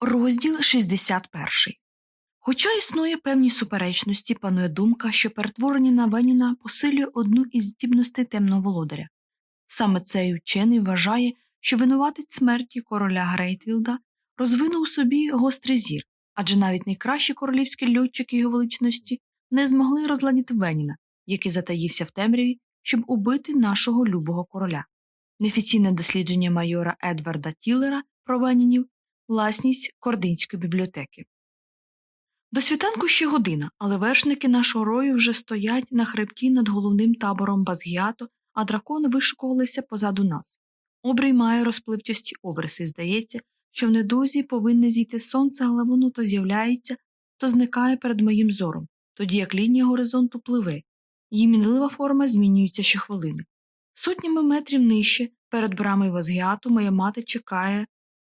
Розділ 61. Хоча існують певні суперечності, панує думка, що перетворення на Веніна посилює одну із здібностей темного володаря. Саме цей учений вважає, що винуватець смерті короля Грейтвілда розвинув у собі гострий зір, адже навіть найкращі королівські льотчики його величності не змогли розгледіти Веніна, який затаївся в темряві, щоб убити нашого любого короля. Неофіційне дослідження майора Едварда Тіллера про Венінів власність Кординської бібліотеки. До світанку ще година, але вершники нашого рою вже стоять на хребті над головним табором Базгіато, а дракони вишукувалися позаду нас. Обрій має розпливчасті обриси, здається, що в недузі повинне зійти сонце, але воно то з'являється, то зникає перед моїм зором, тоді як лінія горизонту пливе, її мінлива форма змінюється щохвилини. Сотнями метрів нижче, перед брамою Вазгіату, моя мати чекає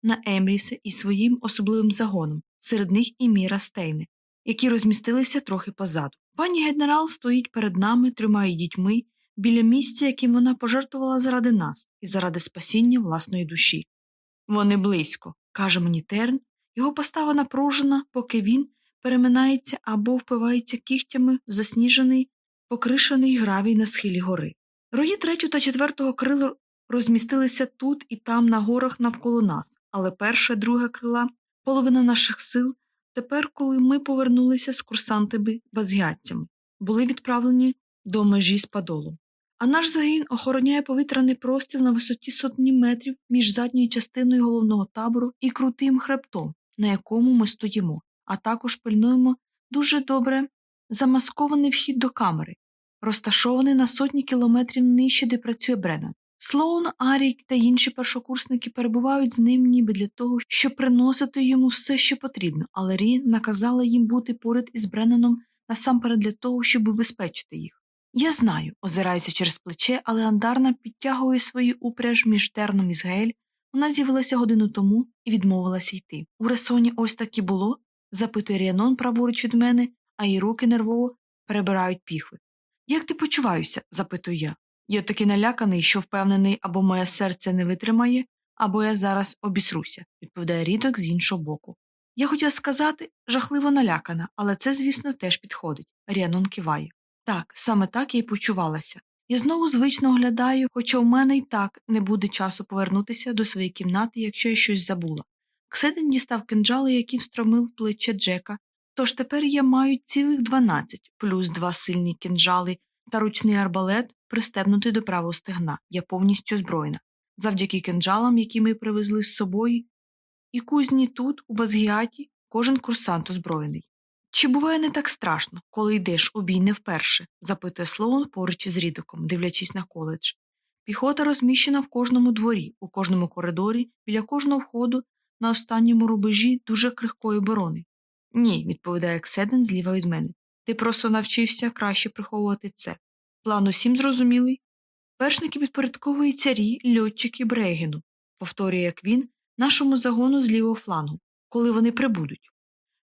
на Емріси із своїм особливим загоном, серед них і Міра Стейни, які розмістилися трохи позаду. Пані генерал стоїть перед нами, трьома дітьми, біля місця, яким вона пожертвувала заради нас і заради спасіння власної душі. Вони близько, каже мені Терн, його постава напружена, поки він переминається або впивається кігтями в засніжений, покришений гравій на схилі гори. Рої третього та четвертого крил розмістилися тут і там на горах навколо нас, але перше, друге крила, половина наших сил, тепер, коли ми повернулися з курсантами базгятцями, були відправлені до межі з падолом. А наш загін охороняє повітряний простір на висоті сотні метрів між задньою частиною головного табору і крутим хребтом, на якому ми стоїмо, а також пильнуємо дуже добре замаскований вхід до камери, розташований на сотні кілометрів нижче, де працює Бреннан. Слоун, Арік та інші першокурсники перебувають з ним ніби для того, щоб приносити йому все, що потрібно, але Рі наказала їм бути поряд із Бреннаном насамперед для того, щоб убезпечити їх. Я знаю, озираюся через плече, але Андарна підтягує свою упряж між терном і Згель. Вона з'явилася годину тому і відмовилася йти. У Ресоні ось так і було? запитує Ріанон праворуч від мене, а її руки нервово перебирають піхви. Як ти почуваєшся? запитую я. Я такий наляканий, що впевнений, або моє серце не витримає, або я зараз обісруся, відповідає рідок з іншого боку. Я хотіла сказати жахливо налякана, але це, звісно, теж підходить. Ріанон киває. Так, саме так я й почувалася. Я знову звично оглядаю, хоча у мене й так не буде часу повернутися до своєї кімнати, якщо я щось забула. Кседен дістав кинджали, які встромив в плече Джека, тож тепер я маю цілих дванадцять, плюс два сильні кинджали та ручний арбалет, пристебнутий до правого стегна. Я повністю озброєна. Завдяки кинджалам, які ми привезли з собою, і кузні тут, у Базгіаті, кожен курсант озброєний. Чи буває не так страшно, коли йдеш у бій не вперше? запитує Слоун поруч із рідоком, дивлячись на коледж. Піхота розміщена в кожному дворі, у кожному коридорі, біля кожного входу, на останньому рубежі дуже крихкої оборони. Ні, відповідає Кседен зліва від мене. Ти просто навчився краще приховувати це. План усім зрозумілий. Першники підпорядковуються рі, льотчики Брейгену, повторює як він, нашому загону з лівого флангу, коли вони прибудуть.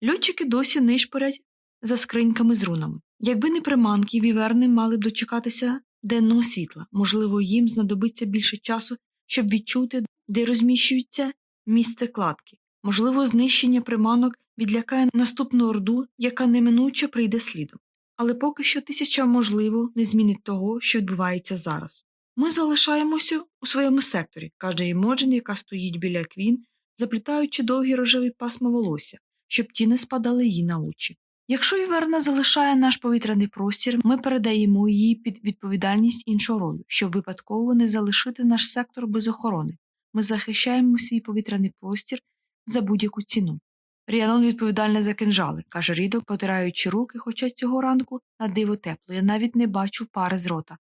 Льотчики досі нишпорять за скриньками з рунами. Якби не приманки, віверни мали б дочекатися денного світла, можливо, їм знадобиться більше часу, щоб відчути, де розміщується місце кладки. Можливо, знищення приманок відлякає наступну орду, яка неминуче прийде слідом. Але поки що тисяча, можливо, не змінить того, що відбувається зараз. Ми залишаємося у своєму секторі, каже Імоджен, яка стоїть біля квін, заплітаючи довгі рожеві пасма волосся, щоб ті не спадали їй на очі. Якщо Іверна залишає наш повітряний простір, ми передаємо її під відповідальність іншого рою, щоб випадково не залишити наш сектор без охорони. Ми захищаємо свій повітряний простір за будь-яку ціну. Ріанон відповідальна за кинжали, каже Рідок, потираючи руки, хоча цього ранку на диво тепло, я навіть не бачу пари з рота.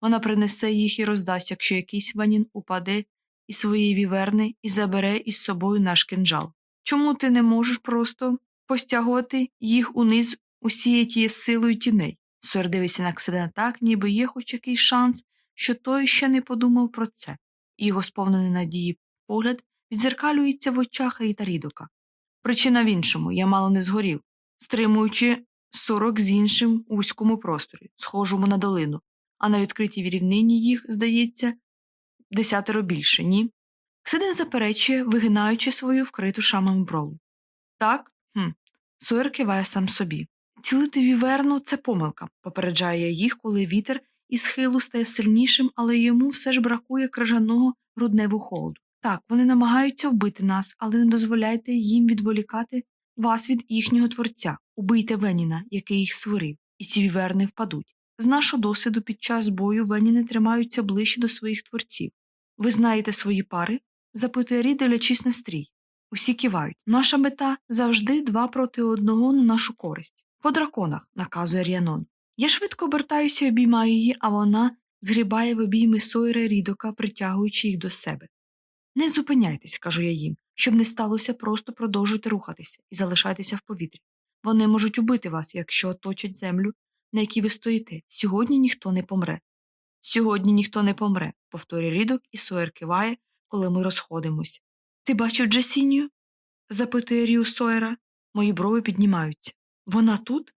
Вона принесе їх і роздасть, якщо якийсь ванін упаде із своєї віверни і забере із собою наш кинжал. Чому ти не можеш просто постягувати їх униз усією тією силою тіней? Сор дивиться на Кседена так, ніби є хоч якийсь шанс, що той ще не подумав про це, і його сповнений надії погляд відзеркалюється в очах Ріта Рідока. Причина в іншому я мало не згорів, стримуючи сорок з іншим вузькому просторі, схожому на долину, а на відкритій рівнині їх, здається, десятеро більше, ні? Кседен заперечує, вигинаючи свою вкриту шамом брову. Так? Хм. Сойер киває сам собі. Цілити віверну це помилка, попереджає їх, коли вітер із схилу стає сильнішим, але йому все ж бракує крижаного грудневого холоду. Так, вони намагаються вбити нас, але не дозволяйте їм відволікати вас від їхнього творця. Убийте Веніна, який їх створив, і ці віверни впадуть. З нашого досвіду під час бою Веніни тримаються ближче до своїх творців. Ви знаєте свої пари? запитує Рі, дивлячись на стрій. Усі кивають. Наша мета завжди два проти одного на нашу користь. По драконах, наказує Ріанон. Я швидко обертаюся і обіймаю її, а вона згрібає в обійми Сойра Рідока, притягуючи їх до себе. Не зупиняйтесь, кажу я їм, щоб не сталося, просто продовжуйте рухатися і залишайтеся в повітрі. Вони можуть убити вас, якщо оточать землю, на якій ви стоїте. Сьогодні ніхто не помре. Сьогодні ніхто не помре, повторює Рідок, і Сойер киває, коли ми розходимось. Ти бачив Джесінію? запитує Ріу Сойера. Мої брови піднімаються. Вона тут?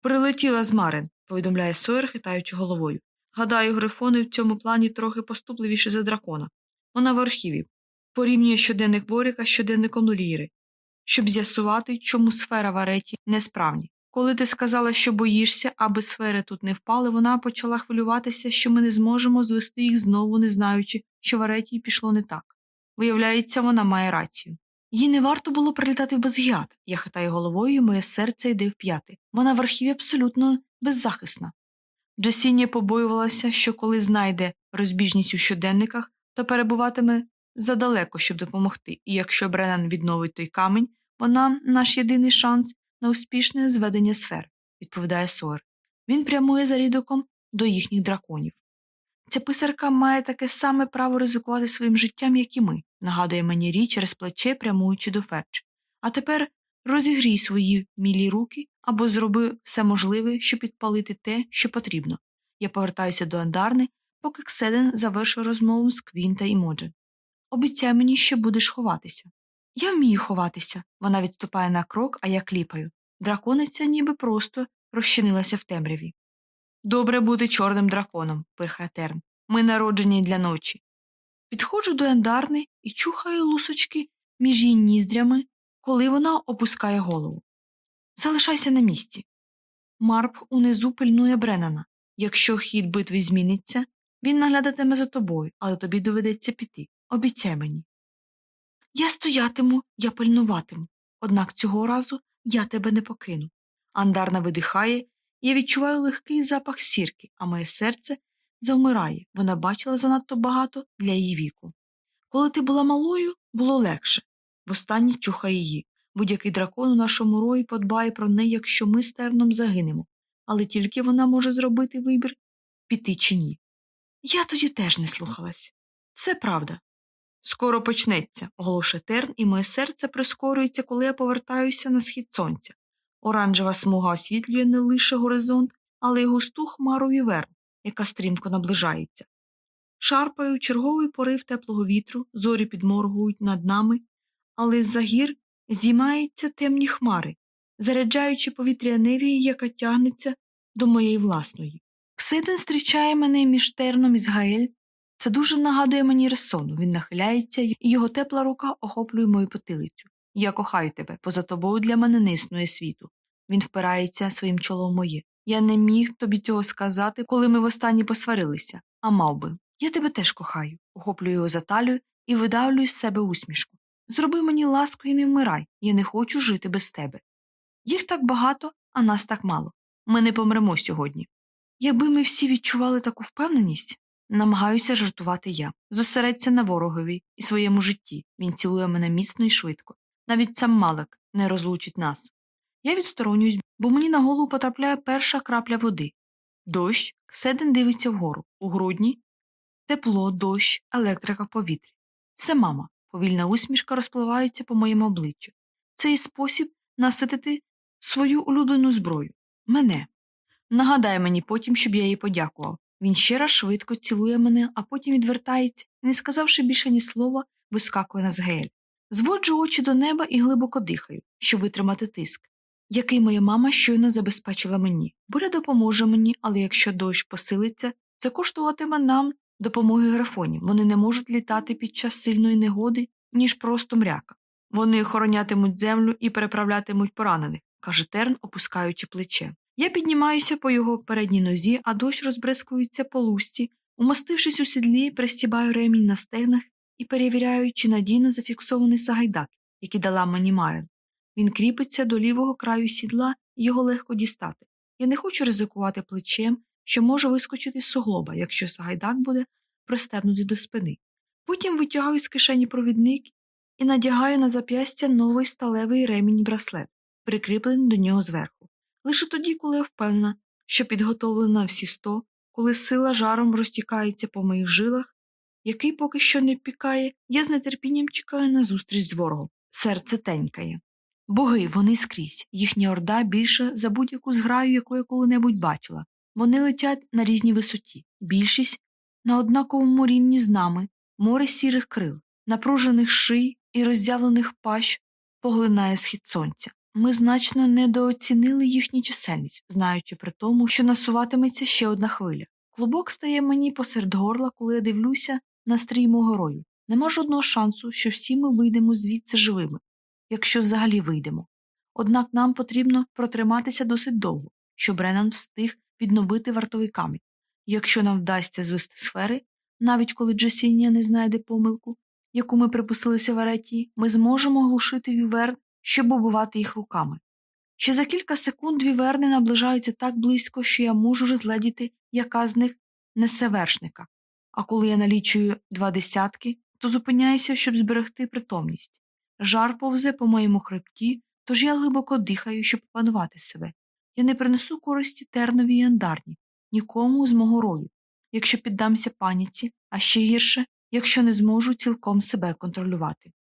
Прилетіла з Марен, повідомляє Сойер, хитаючи головою. Гадаю, грифони в цьому плані трохи поступливіші за дракона. Вона в архіві. Порівнює щоденник Воріка з щоденником Ліри, щоб з'ясувати, чому сфера в ареті несправні. Коли ти сказала, що боїшся, аби сфери тут не впали, вона почала хвилюватися, що ми не зможемо звести їх знову, не знаючи, що в ареті пішло не так. Виявляється, вона має рацію. Їй не варто було прилітати в Безгіат. Я хитаю головою, моє серце йде в п'яти. Вона в архіві абсолютно беззахисна. Джесіння побоювалася, що коли знайде розбіжність у щоденниках, то перебуватиме задалеко, щоб допомогти, і якщо Бреннан відновить той камінь, вона наш єдиний шанс на успішне зведення сфер, відповідає Сойер. Він прямує за рідоком до їхніх драконів. Ця писарка має таке саме право ризикувати своїм життям, як і ми, нагадує мені річ через плече, прямуючи до Ферч. А тепер розігрій свої мілі руки або зроби все можливе, щоб підпалити те, що потрібно. Я повертаюся до Андарни, поки Кседен завершує розмову з Квін та Імоджен. Обіцяй мені, що будеш ховатися. Я вмію ховатися. Вона відступає на крок, а я кліпаю. Дракониця ніби просто розчинилася в темряві. Добре бути чорним драконом, пирхає Терн. Ми народжені для ночі. Підходжу до Ендарни і чухаю лусочки між її ніздрями, коли вона опускає голову. Залишайся на місці. Марп унизу пильнує Бренана. Якщо хід битви зміниться, він наглядатиме за тобою, але тобі доведеться піти. Обіцяй мені. Я стоятиму, я пильнуватиму, однак цього разу я тебе не покину. Андарна видихає, я відчуваю легкий запах сірки, а моє серце завмирає вона бачила занадто багато для її віку. Коли ти була малою, було легше. Востаннє чухає її. Будь-який дракон у нашому рої подбає про неї, якщо ми з терном загинемо, але тільки вона може зробити вибір піти чи ні. Я тоді теж не слухалась. Це правда. Скоро почнеться, оголошує терн, і моє серце прискорюється, коли я повертаюся на схід сонця. Оранжева смуга освітлює не лише горизонт, але й густу хмару віверн, яка стрімко наближається. Шарпаю черговий порив теплого вітру, зорі підморгують над нами, але з за гір здіймаються темні хмари, заряджаючи повітря енергії, яка тягнеться до моєї власної. Ксиден зустрічає мене між терном і Згаель. Це дуже нагадує мені ресону. Він нахиляється, і його тепла рука охоплює мою потилицю. Я кохаю тебе, поза тобою для мене не існує світу. Він впирається своїм чолом моє. Я не міг тобі цього сказати, коли ми востаннє посварилися, а мав би. Я тебе теж кохаю, охоплюю його за талію і видавлюю з себе усмішку. Зроби мені ласку і не вмирай, я не хочу жити без тебе. Їх так багато, а нас так мало. Ми не помремо сьогодні. Якби ми всі відчували таку впевненість, намагаюся жартувати я. Зосередься на ворогові і своєму житті. Він цілує мене міцно і швидко. Навіть сам Малик не розлучить нас. Я відсторонююсь, бо мені на голову потрапляє перша крапля води. Дощ, Седен дивиться вгору. У грудні тепло, дощ, електрика в повітрі. Це мама. Повільна усмішка розпливається по моєму обличчю. Це і спосіб наситити свою улюблену зброю. Мене. Нагадай мені потім, щоб я їй подякував. Він ще раз швидко цілує мене, а потім відвертається і, не сказавши більше ні слова, вискакує на згель. Зводжу очі до неба і глибоко дихаю, щоб витримати тиск, який моя мама щойно забезпечила мені. Буря допоможе мені, але якщо дощ посилиться, це коштуватиме нам допомоги графонів. Вони не можуть літати під час сильної негоди, ніж просто мряка. Вони охоронятимуть землю і переправлятимуть поранених, каже Терн, опускаючи плече. Я піднімаюся по його передній нозі, а дощ розбризкується по лусті, умостившись у сідлі, пристібаю ремінь на стегнах і перевіряю, чи надійно зафіксований сагайдак, який дала мені Майон. Він кріпиться до лівого краю сідла і його легко дістати. Я не хочу ризикувати плечем, що може вискочити з суглоба, якщо сагайдак буде пристебнутий до спини. Потім витягаю з кишені провідник і надягаю на зап'ястя новий сталевий ремінь браслет, прикріплений до нього зверху. Лише тоді, коли я впевнена, що підготовлена всі сто, коли сила жаром розтікається по моїх жилах, який поки що не пікає, я з нетерпінням чекаю на зустріч з ворогом. Серце тенькає. Боги, вони скрізь, їхня орда більша за будь-яку зграю, яку я коли-небудь бачила. Вони летять на різній висоті, більшість на однаковому рівні з нами, море сірих крил, напружених ший і роздявлених пащ поглинає схід сонця. Ми значно недооцінили їхню чисельність, знаючи при тому, що насуватиметься ще одна хвиля. Клубок стає мені посеред горла, коли я дивлюся на стрій мого герою. Нема жодного шансу, що всі ми вийдемо звідси живими, якщо взагалі вийдемо. Однак нам потрібно протриматися досить довго, щоб Ренан встиг відновити вартовий камінь. Якщо нам вдасться звести сфери, навіть коли Джесінія не знайде помилку, яку ми припустилися в аретії, ми зможемо глушити віверн, щоб убивати їх руками. Ще за кілька секунд віверни наближаються так близько, що я можу розгледіти, яка з них несе вершника. А коли я налічую два десятки, то зупиняюся, щоб зберегти притомність. Жар повзе по моєму хребті, тож я глибоко дихаю, щоб опанувати себе. Я не принесу користі тернові й андарні, нікому з мого рою, якщо піддамся паніці, а ще гірше, якщо не зможу цілком себе контролювати.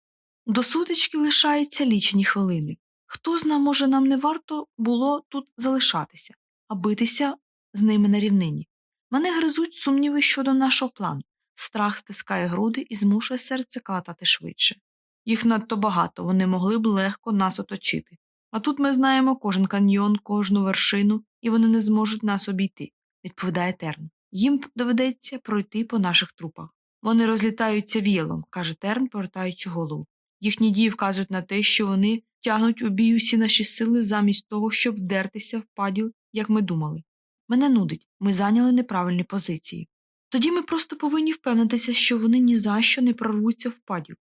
До сутички лишається лічені хвилини. Хто зна, може, нам не варто було тут залишатися, а битися з ними на рівнині. Мене гризуть сумніви щодо нашого плану. Страх стискає груди і змушує серце калатати швидше. Їх надто багато, вони могли б легко нас оточити. А тут ми знаємо кожен каньйон, кожну вершину, і вони не зможуть нас обійти, відповідає Терн. Їм доведеться пройти по наших трупах. Вони розлітаються вілом, каже Терн, повертаючи голову. Їхні дії вказують на те, що вони тягнуть у бій усі наші сили замість того, щоб вдертися в паділ, як ми думали. Мене нудить, ми зайняли неправильні позиції. Тоді ми просто повинні впевнитися, що вони ні за що не прорвуться в паділ.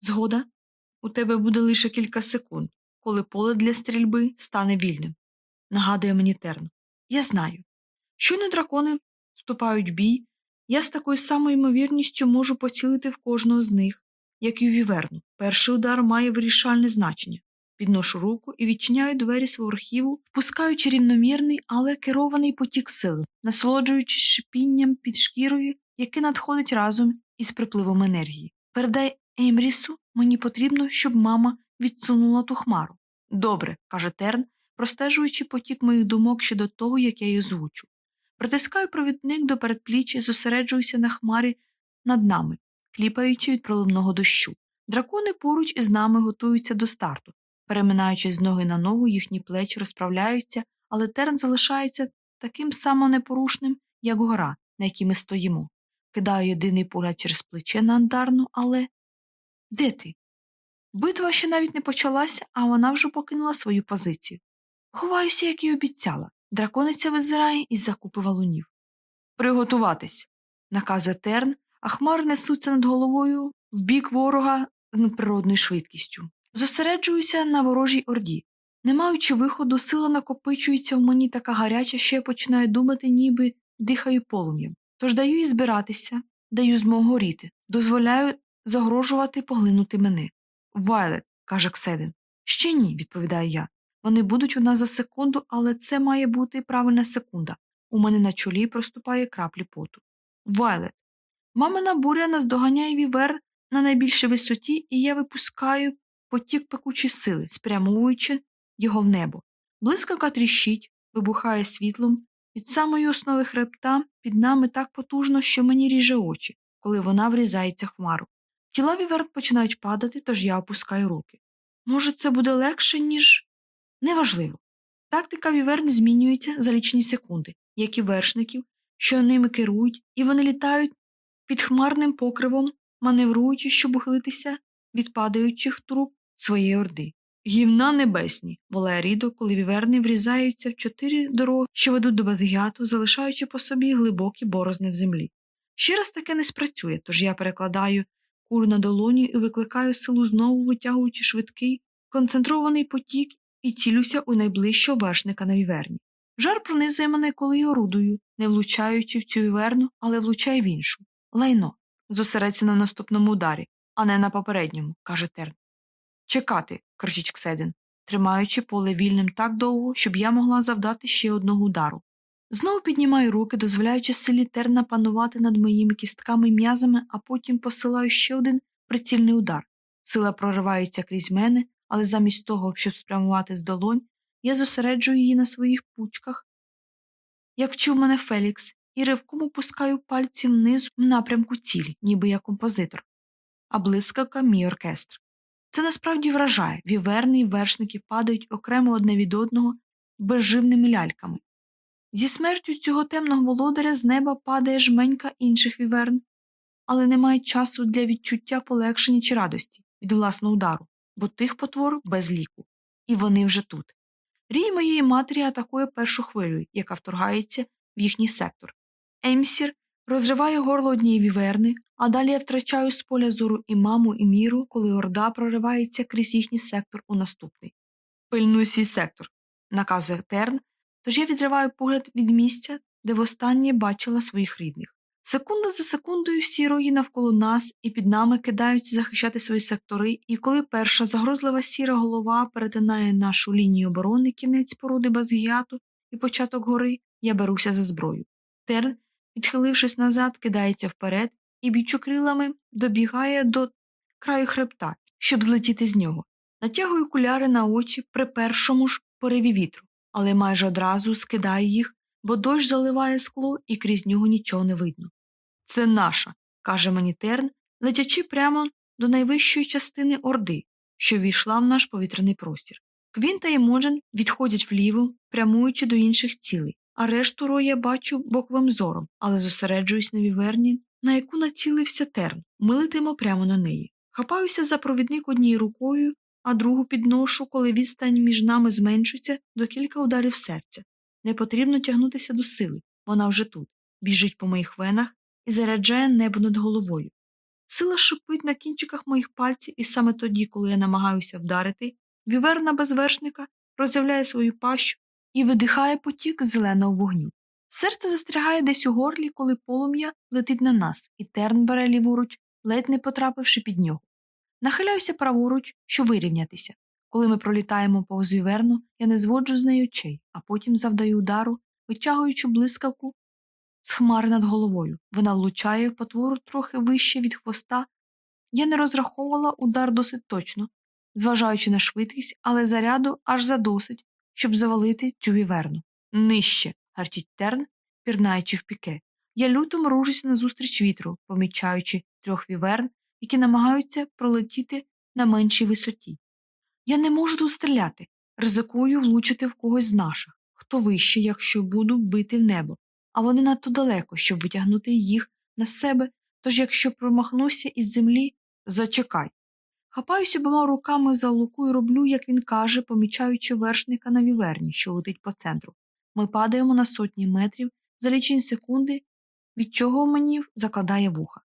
Згода, у тебе буде лише кілька секунд, коли поле для стрільби стане вільним. Нагадує мені Терн. Я знаю. Щойно дракони вступають в бій, я з такою самою ймовірністю можу поцілити в кожного з них, як і у віверну. Перший удар має вирішальне значення. Підношу руку і відчиняю двері свого архіву, впускаючи рівномірний, але керований потік сили, насолоджуючись шипінням під шкірою, яке надходить разом із припливом енергії. Передай Еймрісу, мені потрібно, щоб мама відсунула ту хмару. Добре, каже Терн, простежуючи потік моїх думок ще до того, як я її озвучу. Притискаю провідник до передпліччя і зосереджуюся на хмарі над нами, кліпаючи від проливного дощу. Дракони поруч із нами готуються до старту. Переминаючи з ноги на ногу, їхні плечі розправляються, але терн залишається таким само непорушним, як гора, на якій ми стоїмо. Кидаю єдиний погляд через плече на андарну, але. Де ти? Битва ще навіть не почалася, а вона вже покинула свою позицію. Ховаюся, як і обіцяла. Дракониця визирає із закупи валунів. Приготуватись, наказує терн, а хмари несуться над головою в бік ворога з надприродною швидкістю. Зосереджуюся на ворожій орді. Не маючи виходу, сила накопичується в мені така гаряча, що я починаю думати, ніби дихаю полум'ям. Тож даю їй збиратися, даю змогу горіти, дозволяю загрожувати поглинути мене. Вайлет, каже Кседин. Ще ні, відповідаю я. Вони будуть у нас за секунду, але це має бути правильна секунда. У мене на чолі проступає краплі поту. Вайлет. Мамина буря наздоганяє вівер на найбільшій висоті, і я випускаю потік пекучої сили, спрямовуючи його в небо. Блискавка тріщить, вибухає світлом, від самої основи хребта під нами так потужно, що мені ріже очі, коли вона врізається в хмару. Тіла віверт починають падати, тож я опускаю руки. Може, це буде легше, ніж. Неважливо. Тактика віверн змінюється за лічні секунди, як і вершників, що ними керують, і вони літають під хмарним покривом, маневруючи, щоб ухилитися від падаючих труб своєї орди. Гівна небесні, волає рідо, коли віверни врізаються в чотири дороги, що ведуть до Базгіату, залишаючи по собі глибокі борозни в землі. Ще раз таке не спрацює, тож я перекладаю куру на долоні і викликаю силу знову витягуючи швидкий, концентрований потік і цілюся у найближчого вершника на віверні. Жар пронизує мене, коли я орудую, не влучаючи в цю віверну, але влучає в іншу. Лайно. Зосередься на наступному ударі, а не на попередньому, каже Терн. Чекати, кричить Кседин, тримаючи поле вільним так довго, щоб я могла завдати ще одного удару. Знову піднімаю руки, дозволяючи силі терна панувати над моїми кістками і м'язами, а потім посилаю ще один прицільний удар. Сила проривається крізь мене, але замість того, щоб спрямувати з долонь, я зосереджую її на своїх пучках, як вчив мене Фелікс, і ривком опускаю пальці вниз в напрямку цілі, ніби я композитор, а блискавка мій оркестр. Це насправді вражає віверни й вершники падають окремо одне від одного безживними ляльками. Зі смертю цього темного володаря з неба падає жменька інших віверн, але немає часу для відчуття полегшення чи радості від власного удару, бо тих потвор без ліку, і вони вже тут. Рій моєї матері атакує першу хвилю, яка вторгається в їхній сектор. Емсір розриває горло однієї віверни, а далі я втрачаю з поля зору і маму, і міру, коли орда проривається крізь їхній сектор у наступний. Пильнуй свій сектор, наказує Терн, тож я відриваю погляд від місця, де востаннє бачила своїх рідних. Секунда за секундою всі рої навколо нас і під нами кидаються захищати свої сектори, і коли перша загрозлива сіра голова перетинає нашу лінію оборони кінець породи Базгіату і початок гори, я беруся за зброю. Терн, відхилившись назад, кидається вперед і, бічу крилами, добігає до краю хребта, щоб злетіти з нього. Натягую куляри на очі при першому ж пориві вітру, але майже одразу скидаю їх, бо дощ заливає скло і крізь нього нічого не видно. Це наша, каже мені Терн, летячи прямо до найвищої частини орди, що війшла в наш повітряний простір. Квін та Емоджен відходять вліво, прямуючи до інших цілей, а решту роя бачу боковим зором, але зосереджуюсь на віверні, на яку націлився терн, ми летимо прямо на неї. Хапаюся за провідник однією рукою, а другу підношу, коли відстань між нами зменшується до кілька ударів серця. Не потрібно тягнутися до сили, вона вже тут, біжить по моїх венах і заряджає небо над головою. Сила шипить на кінчиках моїх пальців, і саме тоді, коли я намагаюся вдарити, віверна безвершника роз'являє свою пащу і видихає потік зеленого вогню. Серце застрягає десь у горлі, коли полум'я летить на нас, і терн бере ліворуч, ледь не потрапивши під нього. Нахиляюся праворуч, щоб вирівнятися. Коли ми пролітаємо повз віверну, я не зводжу з неї очей, а потім завдаю удару, витягуючи блискавку з хмари над головою. Вона влучає потвору трохи вище від хвоста. Я не розраховувала удар досить точно, зважаючи на швидкість, але заряду аж задосить, щоб завалити цю віверну. Нижче, гарчить терн, пірнаючи в піке. Я люто мружусь назустріч вітру, помічаючи трьох віверн, які намагаються пролетіти на меншій висоті. Я не можу тут стріляти, ризикую влучити в когось з наших, хто вище, якщо буду бити в небо, а вони надто далеко, щоб витягнути їх на себе, тож якщо промахнуся із землі, зачекай. Хапаюсь обома руками за луку і роблю, як він каже, помічаючи вершника на віверні, що летить по центру. Ми падаємо на сотні метрів за лічені секунди, від чого мені закладає вуха.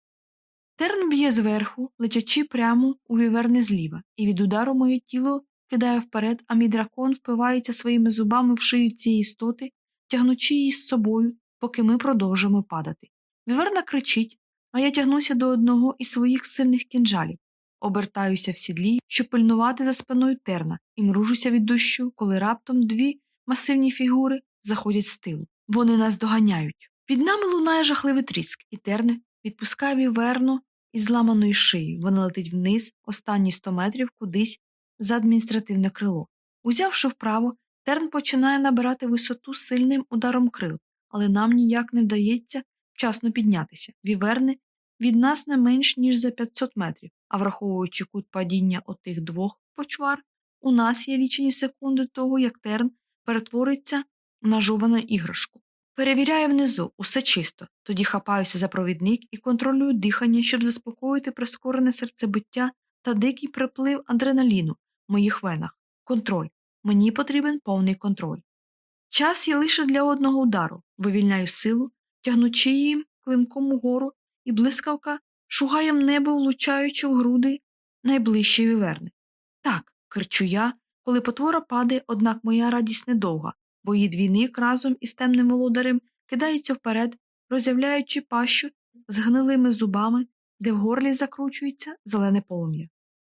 Терн б'є зверху, летячи прямо у віверни зліва, і від удару моє тіло кидає вперед, а мій дракон впивається своїми зубами в шию цієї істоти, тягнучи її з собою, поки ми продовжуємо падати. Віверна кричить, а я тягнуся до одного із своїх сильних кінжалів, обертаюся в сідлі, щоб пильнувати за спиною терна, і мружуся від дощу, коли раптом дві масивні фігури заходять з тилу. Вони нас доганяють. Під нами лунає жахливий тріск, і терне відпускає віверну із зламаної шиї. Вона летить вниз, останні сто метрів кудись за адміністративне крило. Узявши вправо, терн починає набирати висоту сильним ударом крил, але нам ніяк не вдається вчасно піднятися. Віверни від нас не менш ніж за 500 метрів, а враховуючи кут падіння отих двох почвар, у нас є лічені секунди того, як терн перетвориться на жовану іграшку. Перевіряю внизу, усе чисто, тоді хапаюся за провідник і контролюю дихання, щоб заспокоїти прискорене серцебиття та дикий приплив адреналіну в моїх венах. Контроль. Мені потрібен повний контроль. Час є лише для одного удару, вивільняю силу, тягнучи її клинком угору, і блискавка шугає в небо, влучаючи в груди найближчі віверни. Так, кричу я, коли потвора падає, однак моя радість недовга, бо її двійник разом із темним володарем кидається вперед, роз'являючи пащу з гнилими зубами, де в горлі закручується зелене полум'я.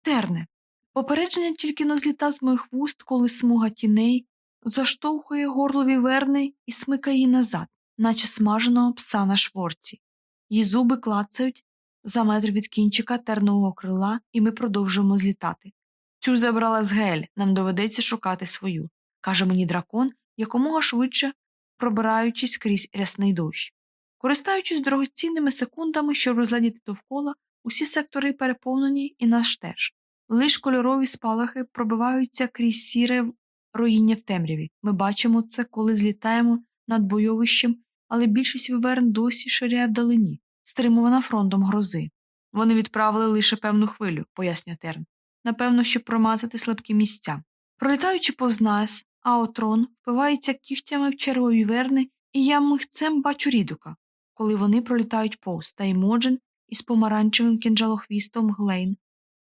Терне. Попередження тільки но зліта з моїх вуст, коли смуга тіней заштовхує горло віверни і смикає назад, наче смаженого пса на шворці. Її зуби клацають за метр від кінчика тернового крила, і ми продовжуємо злітати. Цю забрала з гель, нам доведеться шукати свою, каже мені дракон, якомога швидше пробираючись крізь рясний дощ. Користаючись дорогоцінними секундами, щоб розглядіти довкола, усі сектори переповнені і наш теж. Лиш кольорові спалахи пробиваються крізь сіре роїння в темряві. Ми бачимо це, коли злітаємо над бойовищем, але більшість виверн досі ширяє вдалині, стримувана фронтом грози. Вони відправили лише першу хвилю, пояснює Терн. Напевно, щоб промацати слабкі місця. Пролітаючи повз нас, Аотром впивається кігтями в черву виверни, і я михцем бачу Рідока, коли вони пролітають повз та Імоджен із помаранчевим кінжалохвістом Глейн,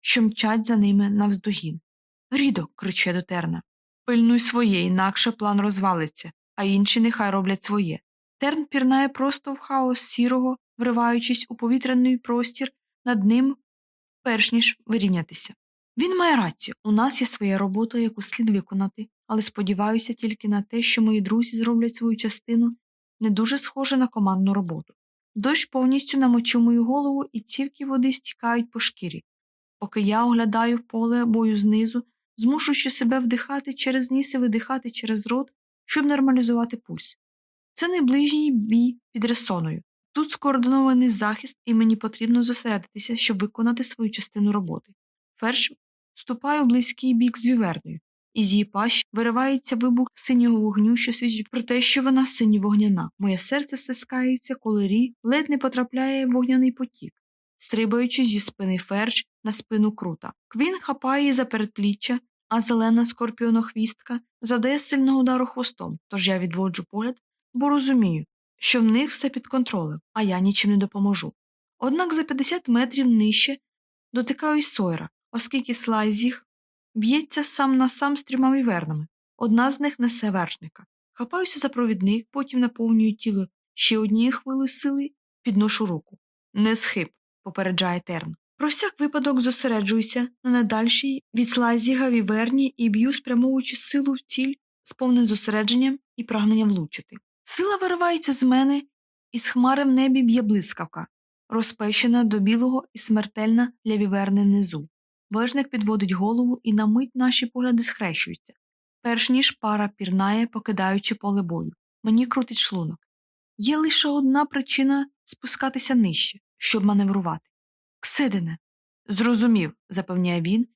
що мчать за ними навздогін. Рідок, кричу до Терна. Пильнуй своє, інакше план розвалиться, а інші нехай роблять своє. Терн пірнає просто в хаос сірого, вриваючись у повітряний простір над ним, перш ніж вирівнятися. Він має рацію, у нас є своя робота, яку слід виконати, але сподіваюся тільки на те, що мої друзі зроблять свою частину не дуже схоже на командну роботу. Дощ повністю намочив мою голову, і цівки води стікають по шкірі, поки я оглядаю поле бою знизу, змушуючи себе вдихати через ніс і видихати через рот, щоб нормалізувати пульс. Це найближній бій під ресоною. Тут скоординований захист, і мені потрібно зосередитися, щоб виконати свою частину роботи. Ферш ступає у близький бік з віверною, і з її пащ виривається вибух синього вогню, що свідчить про те, що вона сині вогняна. Моє серце стискається, коли рі ледь не потрапляє в вогняний потік, стрибаючи зі спини ферш на спину крута. Квін хапає за передпліччя, а зелена скорпіонохвістка задає сильного удару хвостом, тож я відводжу погляд, бо розумію, що в них все під контролем, а я нічим не допоможу. Однак за 50 метрів нижче дотикаюсь Сойра, оскільки слайзіг б'ється сам на сам з трьома вівернами. Одна з них несе вершника. Хапаюся за провідник, потім наповнюю тіло ще однією хвилею сили, підношу руку. Не схиб, попереджає Терн. Про всяк випадок зосереджуюся на недальшій від слайзіга віверні і б'ю, спрямовуючи силу в ціль з повним зосередженням і прагненням влучити. Сила виривається з мене, і з хмари в небі б'є блискавка, розпещена до білого і смертельна для віверни внизу. Вежник підводить голову, і на мить наші погляди схрещуються, перш ніж пара пірнає, покидаючи поле бою. Мені крутить шлунок. Є лише одна причина спускатися нижче, щоб маневрувати. Ксидине. Зрозумів, запевняє він,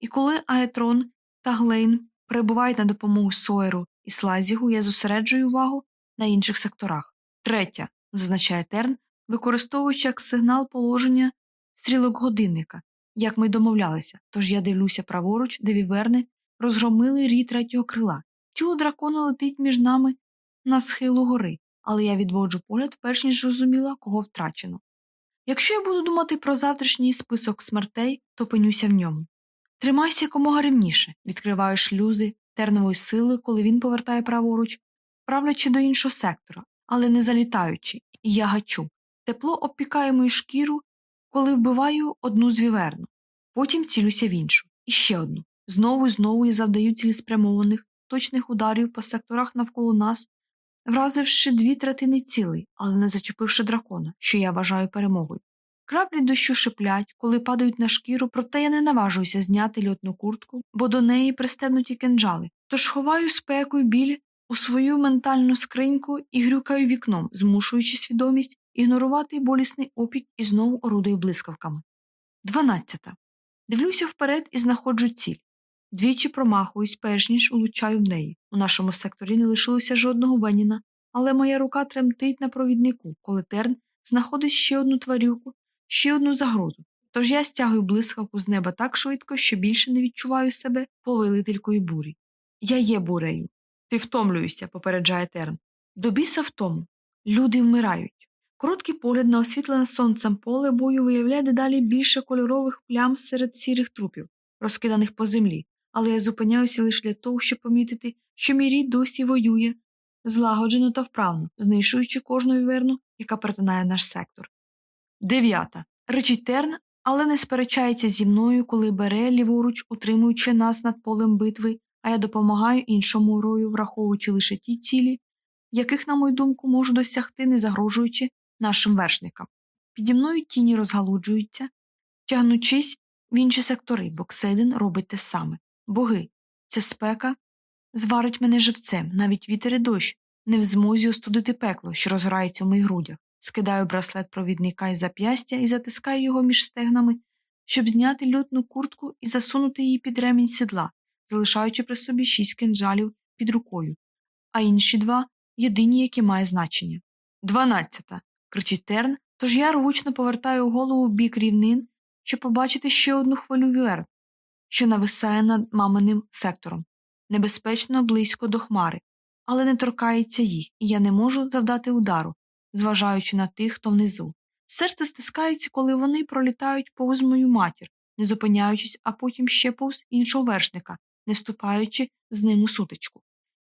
і коли Аетрон та Глейн прибувають на допомогу Сойеру і Слазігу, я зосереджую увагу на інших секторах. Третя, зазначає Терн, використовуючи як сигнал положення стрілок годинника, як ми домовлялися, тож я дивлюся праворуч, де віверни розгромили рій третього крила. Тіло дракона летить між нами на схилу гори, але я відводжу погляд, перш ніж розуміла, кого втрачено. Якщо я буду думати про завтрашній список смертей, то пенюся в ньому. Тримайся якомога рівніше, відкриваю шлюзи тернової сили, коли він повертає праворуч, правлячи до іншого сектора, але не залітаючи, і я гачу. Тепло обпікає мою шкіру, коли вбиваю одну з віверну, потім цілюся в іншу, і ще одну. Знову і знову я завдаю цілеспрямованих, точних ударів по секторах навколо нас, вразивши дві третини цілей, але не зачепивши дракона, що я вважаю перемогою. Краплі дощу шиплять, коли падають на шкіру, проте я не наважуюся зняти льотну куртку, бо до неї пристебнуті кинджали, тож ховаю спеку й біль у свою ментальну скриньку і грюкаю вікном, змушуючи свідомість ігнорувати болісний опік і знову орудую блискавками. Дванадцята. Дивлюся вперед і знаходжу ціль. Двічі промахуюсь, перш ніж улучаю в неї. У нашому секторі не лишилося жодного Веніна, але моя рука тремтить на провіднику, коли терн знаходить ще одну тварюку, ще одну загрозу. Тож я стягую блискавку з неба так швидко, що більше не відчуваю себе повелителькою бурі. Я є бурею. Ти втомлюєшся, попереджає терн. До біса втому. Люди вмирають. Короткий погляд на освітлене сонцем поле бою виявляє дедалі більше кольорових плям серед сірих трупів, розкиданих по землі, але я зупиняюся лише для того, щоб помітити, що мій рід досі воює, злагоджено та вправно, знищуючи кожну віверну, яка перетинає наш сектор. Дев'ята. Речить терн, але не сперечається зі мною, коли бере ліворуч, утримуючи нас над полем битви, а я допомагаю іншому рою, враховуючи лише ті цілі, яких, на мою думку, можу досягти, не загрожуючи нашим вершникам. Піді мною тіні розгалуджуються, тягнучись в інші сектори, бо Ксейден робить те саме. Боги, ця спека зварить мене живцем, навіть вітер і дощ, не в змозі остудити пекло, що розгорається в моїх грудях. Скидаю браслет провідника із зап'ястя і затискаю його між стегнами, щоб зняти льотну куртку і засунути її під ремінь сідла, залишаючи при собі шість кинджалів під рукою, а інші два єдині, які мають значення. Дванадцята. кричить терн, тож я рвучно повертаю голову в бік рівнин, щоб побачити ще одну хвилю вюер, що нависає над маминим сектором, небезпечно близько до хмари, але не торкається їх, і я не можу завдати удару, зважаючи на тих, хто внизу. Серце стискається, коли вони пролітають повз мою матір, не зупиняючись, а потім ще повз іншого вершника, не вступаючи з ним у сутичку.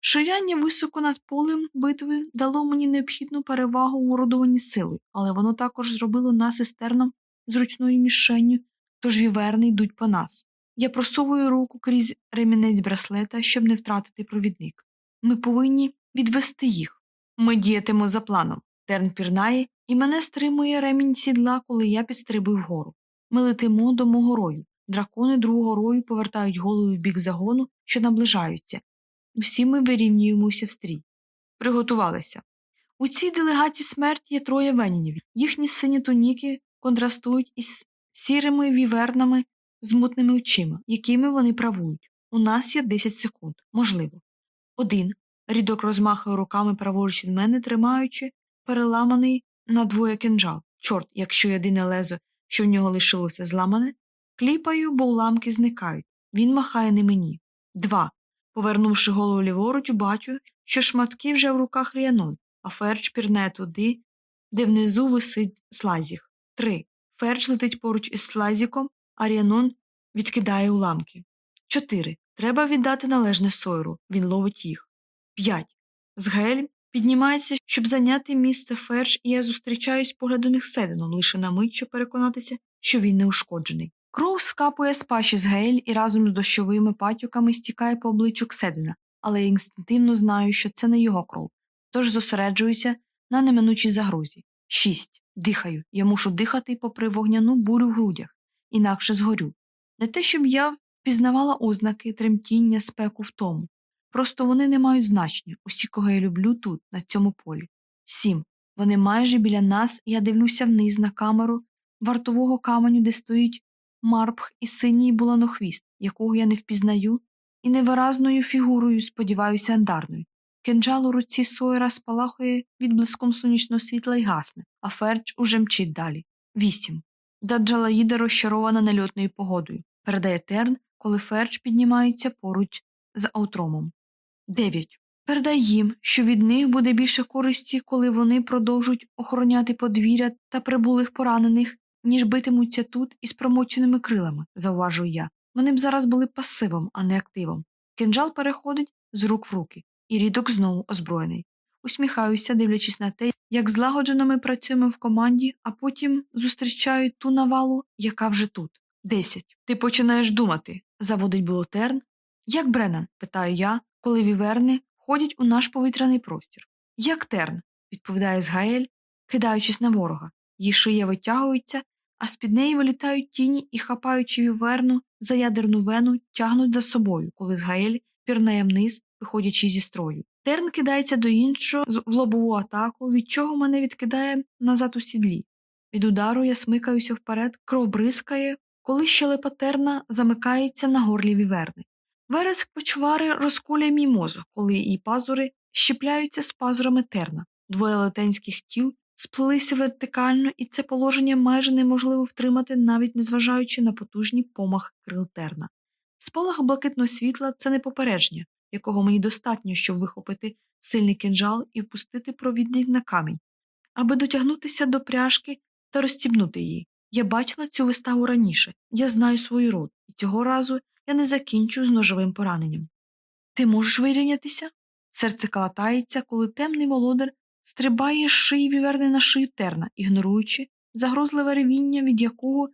Ширяння високо над полем битви дало мені необхідну перевагу у уродовані сили, але воно також зробило нас із терном зручною мішенню, тож віверни йдуть по нас. Я просовую руку крізь ремінець браслета, щоб не втратити провідник. Ми повинні відвести їх. Ми діятимо за планом. Терн пірнає, і мене стримує ремінь сідла, коли я підстрибую вгору. Ми летимо до мого рою. Дракони другого рою повертають голову в бік загону, що наближаються. Всі ми вирівнюємося в стрій. Приготувалися. У цій делегації смерті є троє венінів. Їхні сині туніки контрастують із сірими вівернами з мутними очима, якими вони правують. У нас є 10 секунд, можливо. Один. Рідок розмахує руками праворуч від мене, тримаючи переламаний надвоє кинджал. Чорт, якщо єдине лезо, що в нього лишилося зламане, кліпаю, бо уламки зникають. Він махає не мені. Два. Повернувши голову ліворуч, бачу, що шматки вже в руках Ріанон, а Фердж пірнає туди, де внизу висить Слізег. Три. Фердж летить поруч із Слізегом, а Ріанон відкидає уламки. Чотири. Треба віддати належне Сойру. Він ловить їх. П'ять. Згель піднімається, щоб зайняти місце Ферч, і я зустрічаюсь поглядом Седеном лише на мить, щоб переконатися, що він не ушкоджений. Кров скапує з паші з Гейль і разом з дощовими патюками стікає по обличчю Кседена, але я інстинктивно знаю, що це не його кров, тож зосереджуюся на неминучій загрозі. Шість. Дихаю. Я мушу дихати попри вогняну бурю в грудях, інакше згорю. Не те, щоб я впізнавала ознаки тремтіння, спеку в тому. Просто вони не мають значення. Усі, кого я люблю тут, на цьому полі. Сім. Вони майже біля нас, і я дивлюся вниз на камеру вартового каменю, де стоїть Марб і синій булавохвіст, якого я не впізнаю, і невиразною фігурою, сподіваюся, Андарною. Кинджал у руці Сойера спалахує відблиском сонячного світла й гасне, а Фердж уже мчить далі. Вісім. Даджалаїр розчарована нельотною погодою. Передає Терн, коли Фердж піднімається поруч з Аотромом. Дев'ять. Передай їм, що від них буде більше користі, коли вони продовжують охороняти подвір'я та прибулих поранених, ніж битимуться тут із промоченими крилами, зауважую я. Вони б зараз були пасивом, а не активом. Кинджал переходить з рук в руки, і Рідок знову озброєний. Усміхаюся, дивлячись на те, як злагоджено ми працюємо в команді, а потім зустрічаю ту навалу, яка вже тут. Десять. Ти починаєш думати, заводить Булотерн. Як Бреннан? питаю я, коли віверни входять у наш повітряний простір. Як терн, відповідає Згаель, кидаючись на ворога. Її шия витягується, а з під неї вилітають тіні і, хапаючи віверну за ядерну вену, тягнуть за собою, коли Згаель пірнає вниз, виходячи зі строю. Терн кидається до іншого в лобову атаку, від чого мене відкидає назад у сідлі. Від удару я смикаюся вперед, кров бризкає, коли щелепа терна замикається на горлі віверни. Вереск почвари розкуляє мій мозок, коли її пазури щіпляються з пазурами терна, двоє велетенських тіл сплелися вертикально, і це положення майже неможливо втримати, навіть незважаючи на потужні помахи крил терна. Спалах блакитного світла це не попередження, якого мені достатньо, щоб вихопити сильний кинджал і впустити провідник на камінь, аби дотягнутися до пряжки та розстібнути її. Я бачила цю виставу раніше, я знаю свою род, і цього разу я не закінчу з ножовим пораненням. Ти можеш вирівнятися? Серце калатається, коли темний володар стрибає з шиї віверни на шию терна, ігноруючи загрозливе ревіння, від якого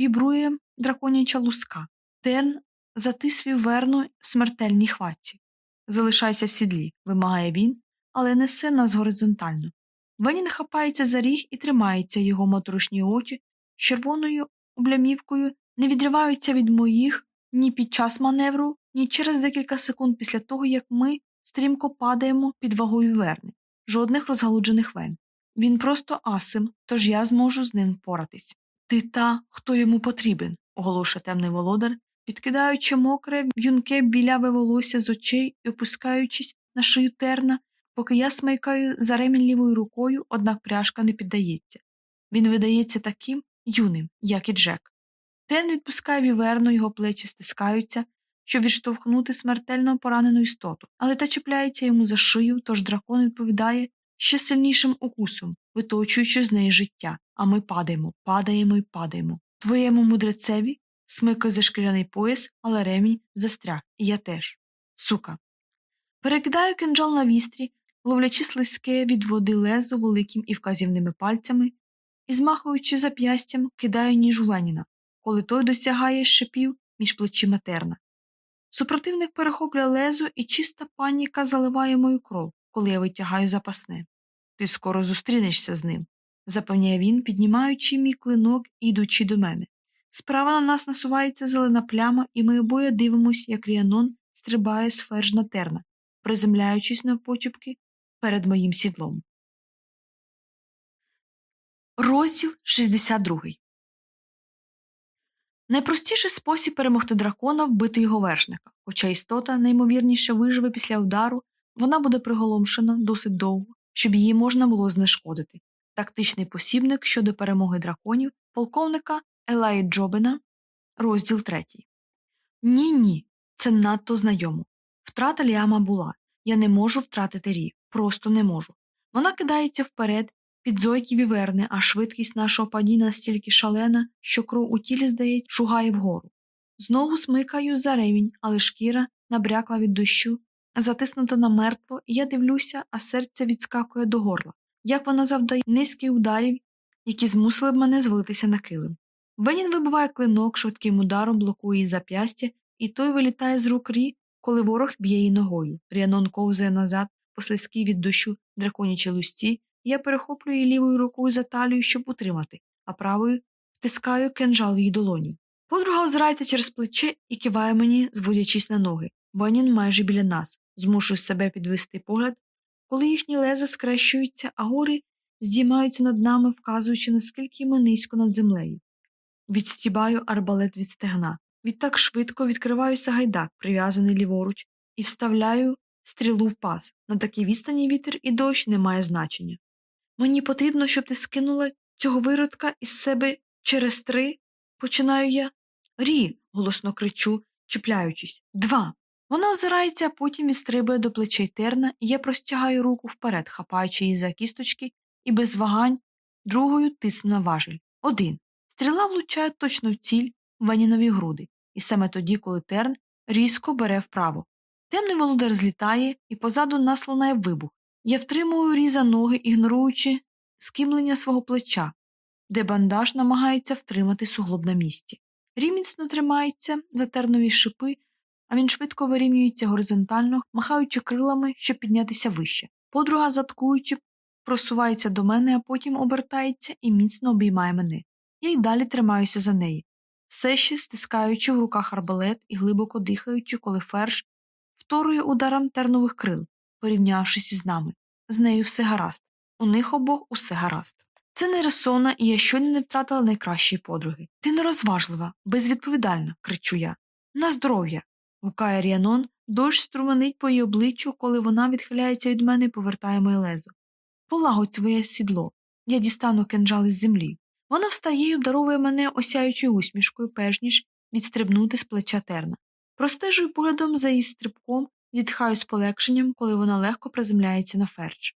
вібрує драконяча луска. Терн затис віверну смертельній хватці. Залишайся в сідлі, вимагає він, але несе нас горизонтально. Венін хапається за ріг і тримається його моторошні очі з червоною облямівкою не відриваються від моїх ні під час маневру, ні через декілька секунд після того, як ми стрімко падаємо під вагою верни, жодних розгалуджених вен. Він просто асим, тож я зможу з ним впоратись. Ти та, хто йому потрібен, оголошує темний володар, відкидаючи мокре, в'юнке біляве волосся з очей і опускаючись на шию терна, поки я смикаю за ремінь лівою рукою, однак пряжка не піддається. Він видається таким юним, як і Джек. Терн відпускає віверну, його плечі стискаються, щоб відштовхнути смертельно поранену істоту, але та чіпляється йому за шию, тож дракон відповідає ще сильнішим укусом, виточуючи з неї життя, а ми падаємо, падаємо і падаємо. Твоєму мудрецеві смикаю за шкіряний пояс, але ремінь застряг, і я теж. Сука. Перекидаю кинджал на вістрі, ловлячи слизьке від води лезо великим і вказівними пальцями, і, змахуючи зап'ястям, кидаю ніж у Веніна, коли той досягає шипів між плечима терна. Супротивник перехоплює лезо, і чиста паніка заливає мою кров, коли я витягаю запасне. Ти скоро зустрінешся з ним, запевняє він, піднімаючи мій клинок і йдучи до мене. Справа на нас насувається зелена пляма, і ми обоє дивимося, як Ріанон стрибає з ферж на терна, приземляючись навпочепки перед моїм сідлом. Розділ 62 Найпростіший спосіб перемогти дракона вбити його вершника, хоча істота наймовірніше виживе після удару, вона буде приголомшена досить довго, щоб її можна було знешкодити. Тактичний посібник щодо перемоги драконів полковника Елаї Джобена, розділ 3. Ні, ні, це надто знайомо. Втрата Ліама була. Я не можу втратити рі, просто не можу. Вона кидається вперед, під зойки віверни, а швидкість нашого падіння настільки шалена, що кров у тілі, здається, шугає вгору. Знову смикаю за ремінь, але шкіра набрякла від дощу, затиснута намертво, і я дивлюся, а серце відскакує до горла, як вона завдає низьких ударів, які змусили б мене звалитися на килим. Венін вибиває клинок, швидким ударом блокує її зап'ястя, і той вилітає з рук рі, коли ворог б'є її ногою. Ріанон ковзає назад, по слизькій від дощу драконячій лусті, я перехоплюю її лівою рукою за талію, щоб утримати, а правою втискаю кинжал в її долоні. Подруга озирається через плече і киває мені, зводячись на ноги. Ванін майже біля нас, змушую себе підвести погляд, коли їхні лези скрещуються, а гори здіймаються над нами, вказуючи, наскільки ми низько над землею. Відстібаю арбалет від стегна. Відтак швидко відкриваюся гайдак, прив'язаний ліворуч, і вставляю стрілу в пас. На такій відстані вітер і дощ не має значення. Мені потрібно, щоб ти скинула цього виродка із себе через три. Починаю я. Рі. голосно кричу, чіпляючись. Два. Вона озирається, а потім відстрибує до плечей терна, і я простягаю руку вперед, хапаючи її за кісточки, і без вагань другою тисну на важель. Один. Стріла влучає точно в ціль Ванінові груди, і саме тоді, коли терн різко бере вправо. Темний володар злітає, і позаду нас лунає вибух. Я втримую різа ноги, ігноруючи скимлення свого плеча, де бандаж намагається втримати суглоб на місці. Рі міцно тримається за тернові шипи, а він швидко вирівнюється горизонтально, махаючи крилами, щоб піднятися вище. Подруга, заткуючи, просувається до мене, а потім обертається і міцно обіймає мене. Я й далі тримаюся за неї, все ще стискаючи в руках арбалет і глибоко дихаючи, коли ферш вторує ударом тернових крил, порівнявшись із нами. З нею все гаразд. У них обох усе гаразд. Це не Ресона, і я щойно не втратила найкращої подруги. Ти нерозважлива, безвідповідальна, кричу я. На здоров'я. гукає Ріанон, Дощ струменить по її обличчю, коли вона відхиляється від мене і повертає моє лезо. Полагодь своє сідло. Я дістану кинджал із землі. Вона встає і обдаровує мене осяючою усмішкою, перш ніж відстрибнути з плеча терна. Простежую поглядом за її стрибком, зітхаю з полегшенням, коли вона легко приземляється на ферч.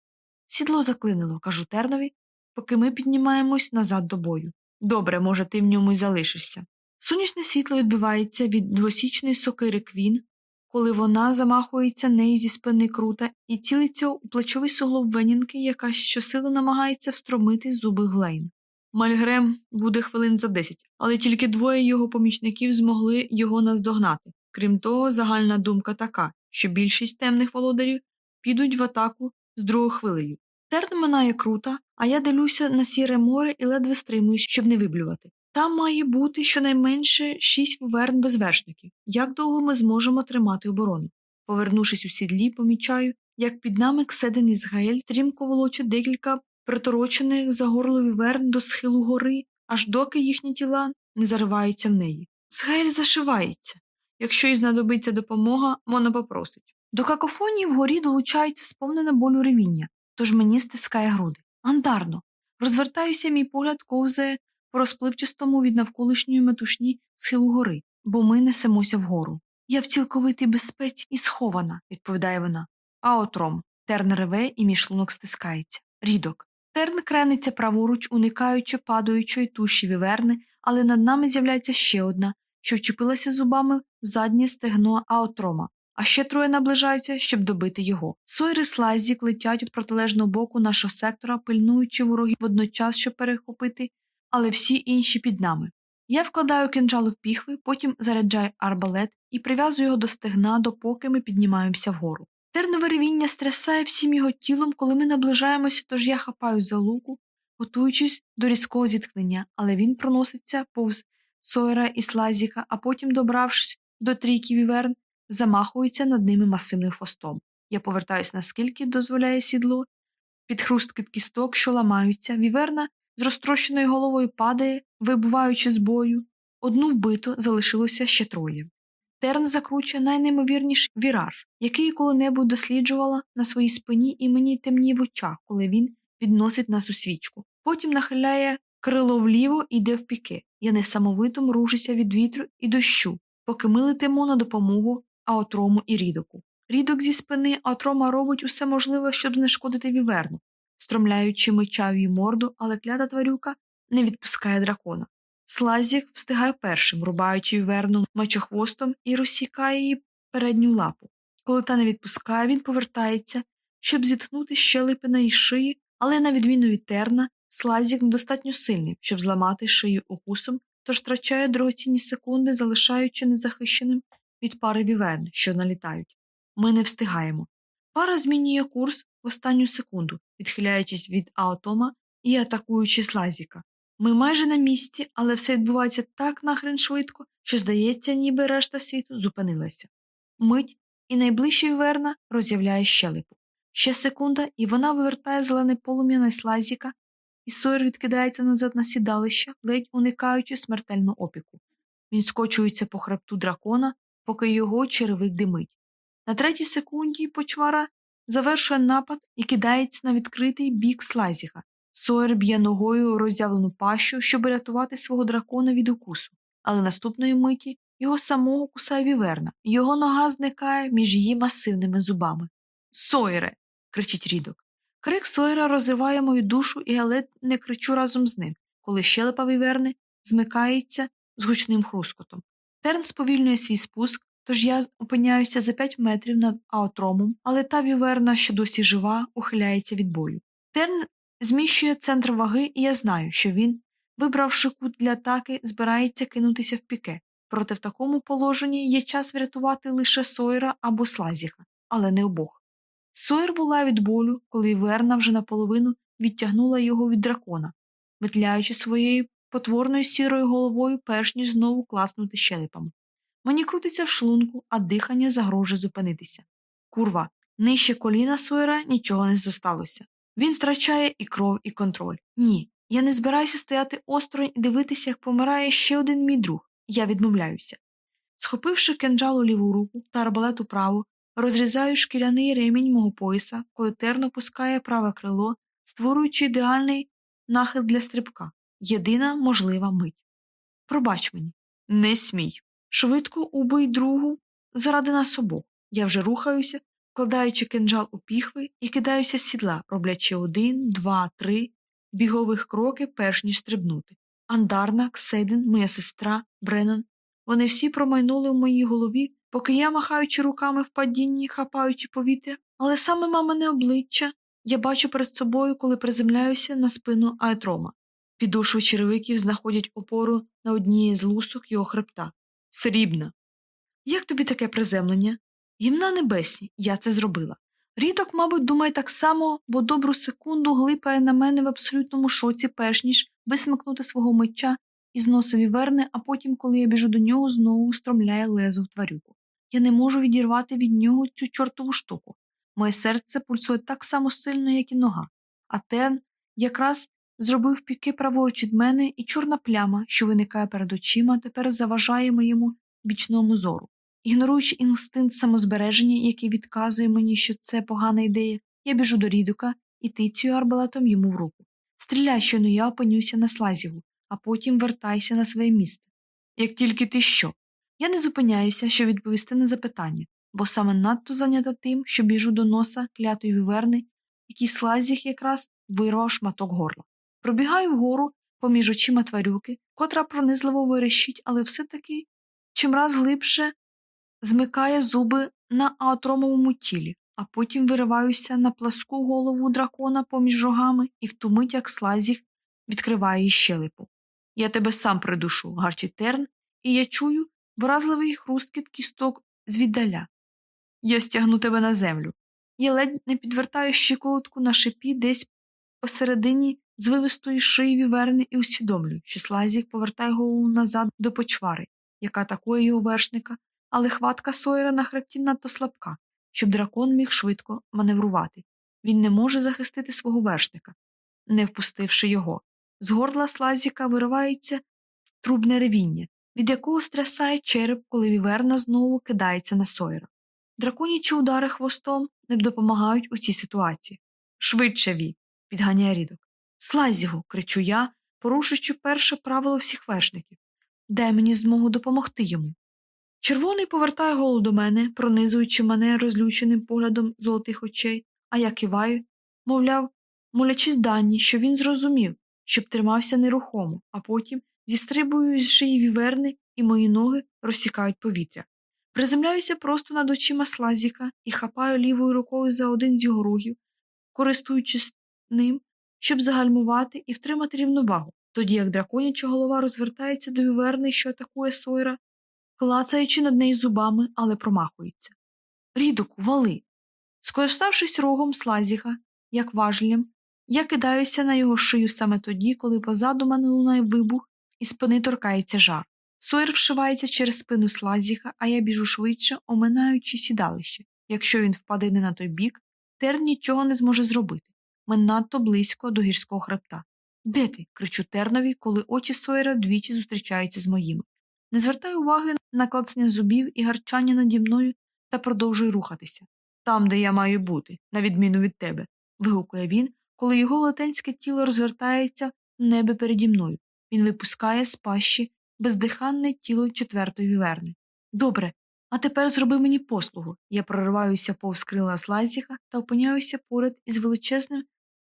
Сідло заклинило, кажу тернові, поки ми піднімаємось назад до бою. Добре, може, ти в ньому й залишишся. Сонячне світло відбивається від двосічної сокири квін, коли вона замахується нею зі спини крута і цілиться у плечовий суглоб венінки, яка щосили намагається встромити зуби глейн. Мальгрем буде хвилин за десять, але тільки двоє його помічників змогли його наздогнати. Крім того, загальна думка така, що більшість темних володарів підуть в атаку з другою хвилею. Терн минає крута, а я дивлюся на сіре море і ледве стримуюсь, щоб не виблювати. Там має бути щонайменше шість вуверн без вершників. Як довго ми зможемо тримати оборону? Повернувшись у сідлі, помічаю, як під нами кседен із Гаель стрімко волочить декілька приторочених за горло віверн до схилу гори, аж доки їхні тіла не зариваються в неї. Згаель зашивається. Якщо їй знадобиться допомога, вона попросить. До какофонії вгорі долучається сповнене болю ревіння, тож мені стискає груди. Андарно. Розвертаюся, мій погляд ковзає по розпливчастому від навколишньої метушні схилу гори, бо ми несемося вгору. Я в цілковитій безпеці і схована, відповідає вона. А отром. Терн реве і мій шлунок стискається. Рідок. Терн крениться праворуч, уникаючи падаючої туші віверни, але над нами з'являється ще одна, що вчепилася зубами заднє стегно аотрома, а ще троє наближаються, щоб добити його. Сойри слайзік летять від протилежного боку нашого сектора, пильнуючи ворогів водночас, щоб перехопити, але всі інші під нами. Я вкладаю кинджал в піхви, потім заряджаю арбалет і прив'язую його до стегна, допоки ми піднімаємося вгору. Тернове ревіння стрясає всім його тілом, коли ми наближаємося, тож я хапаю за луку, готуючись до різкого зіткнення, але він проноситься повз Сойера і Слазіка, а потім, добравшись до трійки віверн, замахується над ними масивним хвостом. Я повертаюся наскільки дозволяє сідло, під хрусткіт кісток, що ламаються, віверна з розтрощеною головою падає, вибуваючи з бою. Одну вбито залишилося ще троє. Терн закручує найнеймовірніший віраж, який коли-небудь досліджувала на своїй спині і мені темніє в очах, коли він відносить нас у свічку. Потім нахиляє крило вліво і йде в піки. Я несамовито мружуся від вітру і дощу, поки ми летимо на допомогу Аотрому і рідоку. Рідок зі спини Аотрома робить усе можливе, щоб знешкодити віверну, стромляючи меча в її морду, але клята тварюка не відпускає дракона. Слазік встигає першим, рубаючи віверну мечохвостом і розсікає її передню лапу. Коли та не відпускає, він повертається, щоб зіткнути щелепи на її шиї, але, на відміну від терна, Слазік недостатньо сильний, щоб зламати шию укусом, тож втрачає дорогоцінні секунди, залишаючи незахищеним від пари віверн, що налітають. Ми не встигаємо. Пара змінює курс в останню секунду, відхиляючись від аотома і атакуючи Слазіка. Ми майже на місці, але все відбувається так нахрен швидко, що, здається, ніби решта світу зупинилася. Мить і найближча віверна роз'являє щелепу. Ще секунда, і вона вивертає зелене полум'я на Слазіка, і Сойер відкидається назад на сідалище, ледь уникаючи смертельну опіку. Він скочується по хребту дракона, поки його черевик димить. На третій секунді почвара завершує напад і кидається на відкритий бік Слазіха. Сойер б'є ногою роззявлену пащу, щоб рятувати свого дракона від укусу, але наступної миті його самого кусає віверна, його нога зникає між її масивними зубами. Сойере. кричить рідок. Крик Сойера розриває мою душу, і я ледь не кричу разом з ним, коли щелепа віверни змикається з гучним хрускотом. Терн сповільнює свій спуск, тож я опиняюся за п'ять метрів над аотромом, але та віверна, що досі жива, ухиляється від бою. Терн зміщує центр ваги, і я знаю, що він, вибравши кут для атаки, збирається кинутися в піке. Проте в такому положенні є час врятувати лише Сойера або Слазіха, але не обох. Сойер була від болю, коли Верна вже наполовину відтягнула його від дракона, метляючи своєю потворною сірою головою, перш ніж знову класнути щелепами. Мені крутиться в шлунку, а дихання загрожує зупинитися. Курва, нижче коліна Сойера нічого не зосталося. Він втрачає і кров, і контроль. Ні, я не збираюся стояти осторонь і дивитися, як помирає ще один мій друг. Я відмовляюся. Схопивши кинджал у ліву руку та арбалет у праву, розрізаю шкіряний ремінь мого пояса, коли терн опускає праве крило, створюючи ідеальний нахил для стрибка. Єдина можлива мить. Пробач мені, не смій. Швидко убий другу заради нас обох. Я вже рухаюся, вкладаючи кинджал у піхви і кидаюся з сідла, роблячи один, два, три бігових кроки, перш ніж стрибнути. Андарна, Кседин, моя сестра, Бреннан. Вони всі промайнули в моїй голові, поки я, махаючи руками в падінні, хапаючи повітря, але саме мамине обличчя я бачу перед собою, коли приземляюся на спину Аетрома. Підошви черевиків знаходять опору на одній з лусок його хребта. Срібна. Як тобі таке приземлення? Гімна небесні, я це зробила. Рідок, мабуть, думає так само, бо добру секунду глипає на мене в абсолютному шоці, перш ніж висмикнути свого меча із носа віверни, а потім, коли я біжу до нього, знову стромляє лезо в тварюку. Я не можу відірвати від нього цю чортову штуку. Моє серце пульсує так само сильно, як і нога. А Тен якраз зробив піки праворуч від мене, і чорна пляма, що виникає перед очима, тепер заважає моєму бічному зору. Ігноруючи інстинкт самозбереження, який відказує мені, що це погана ідея, я біжу до рідука і тицюю арбалетом йому в руку. Стріляй, щойно я опинюся на слазігу, а потім вертайся на своє місце. Як тільки ти що? Я не зупиняюся, щоб відповісти на запитання, бо саме надто зайнята тим, що біжу до носа клятої віверни, який слазіг якраз вирвав шматок горла. Пробігаю вгору поміж очима тварюки, котра пронизливо верещить, але все таки чимраз глибше змикає зуби на аотромовому тілі, а потім вириваюся на пласку голову дракона поміж рогами і в ту як слазіг відкриває їй щелепу. Я тебе сам придушу, гарчить терн, і я чую вразливий хрусткіт кісток звіддаля. Я стягну тебе на землю. Я ледь не підвертаю щиколотку на шипі десь посередині звивистої шиї віверни і усвідомлюю, що слазік повертає голову назад до почвари, яка атакує його вершника, але хватка Сойера на хребті надто слабка, щоб дракон міг швидко маневрувати. Він не може захистити свого вершника, не впустивши його. З горла слазіка виривається трубне ревіння, від якого стрясає череп, коли віверна знову кидається на Сойера. Драконячі удари хвостом не допомагають у цій ситуації. Швидше ві, підганяє рідок. Слазігу, кричу я, порушуючи перше правило всіх вершників. Дай мені змогу допомогти йому. Червоний повертає голову до мене, пронизуючи мене розлюченим поглядом золотих очей, а я киваю, мовляв, молячись дані, що він зрозумів, щоб тримався нерухомо, а потім зістрибую з шиї віверни, і мої ноги розсікають повітря. Приземляюся просто над очима слазіка і хапаю лівою рукою за один з його рогів, користуючись ним, щоб загальмувати і втримати рівновагу, тоді як драконяча голова розвертається до віверни, що атакує Сойра, клацаючи над нею зубами, але промахується. Рідок, вали. Скориставшись рогом слазіха, як важелем, я кидаюся на його шию саме тоді, коли позаду мене лунає вибух і спини торкається жар. Сойер вшивається через спину слазіха, а я біжу швидше, оминаючи сідалище. Якщо він впаде не на той бік, Терн нічого не зможе зробити. Ми надто близько до гірського хребта. Де ти? кричу Тернові, коли очі Сойера двічі зустрічаються з моїми. Не звертаю уваги на клацання зубів і гарчання наді мною та продовжую рухатися. Там, де я маю бути, на відміну від тебе. вигукує він, коли його летенське тіло розвертається в небі переді мною. Він випускає з пащі бездиханне тіло четвертої віверни. Добре, а тепер зроби мені послугу. Я прориваюся повз крила слайзіха та опиняюся поряд із величезним,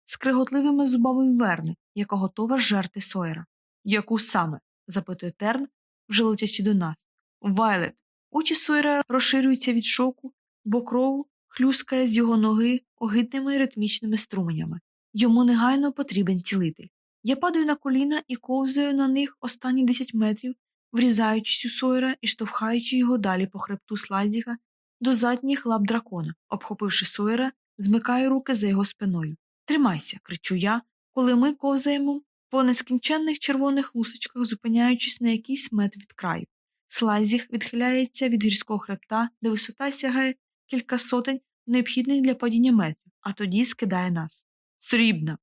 скриготливими зубами віверни, яка готова жерти Сойера. Яку саме? запитує Терн, вже летячи до нас. Вайлет. Очі Сойера розширюються від шоку, бо кров хлюскає з його ноги огидними ритмічними струменями. Йому негайно потрібен цілитель. Я падаю на коліна і ковзаю на них останні 10 метрів, врізаючись у Сойера і штовхаючи його далі по хребту слайдіга до задніх лап дракона, обхопивши Сойера, змикаю руки за його спиною. Тримайся, кричу я, коли ми ковзаємо по нескінченних червоних лусочках, зупиняючись на якийсь мет від краю. Слайзіг відхиляється від гірського хребта, де висота сягає кілька сотень необхідних для падіння метрів, а тоді скидає нас. Срібна.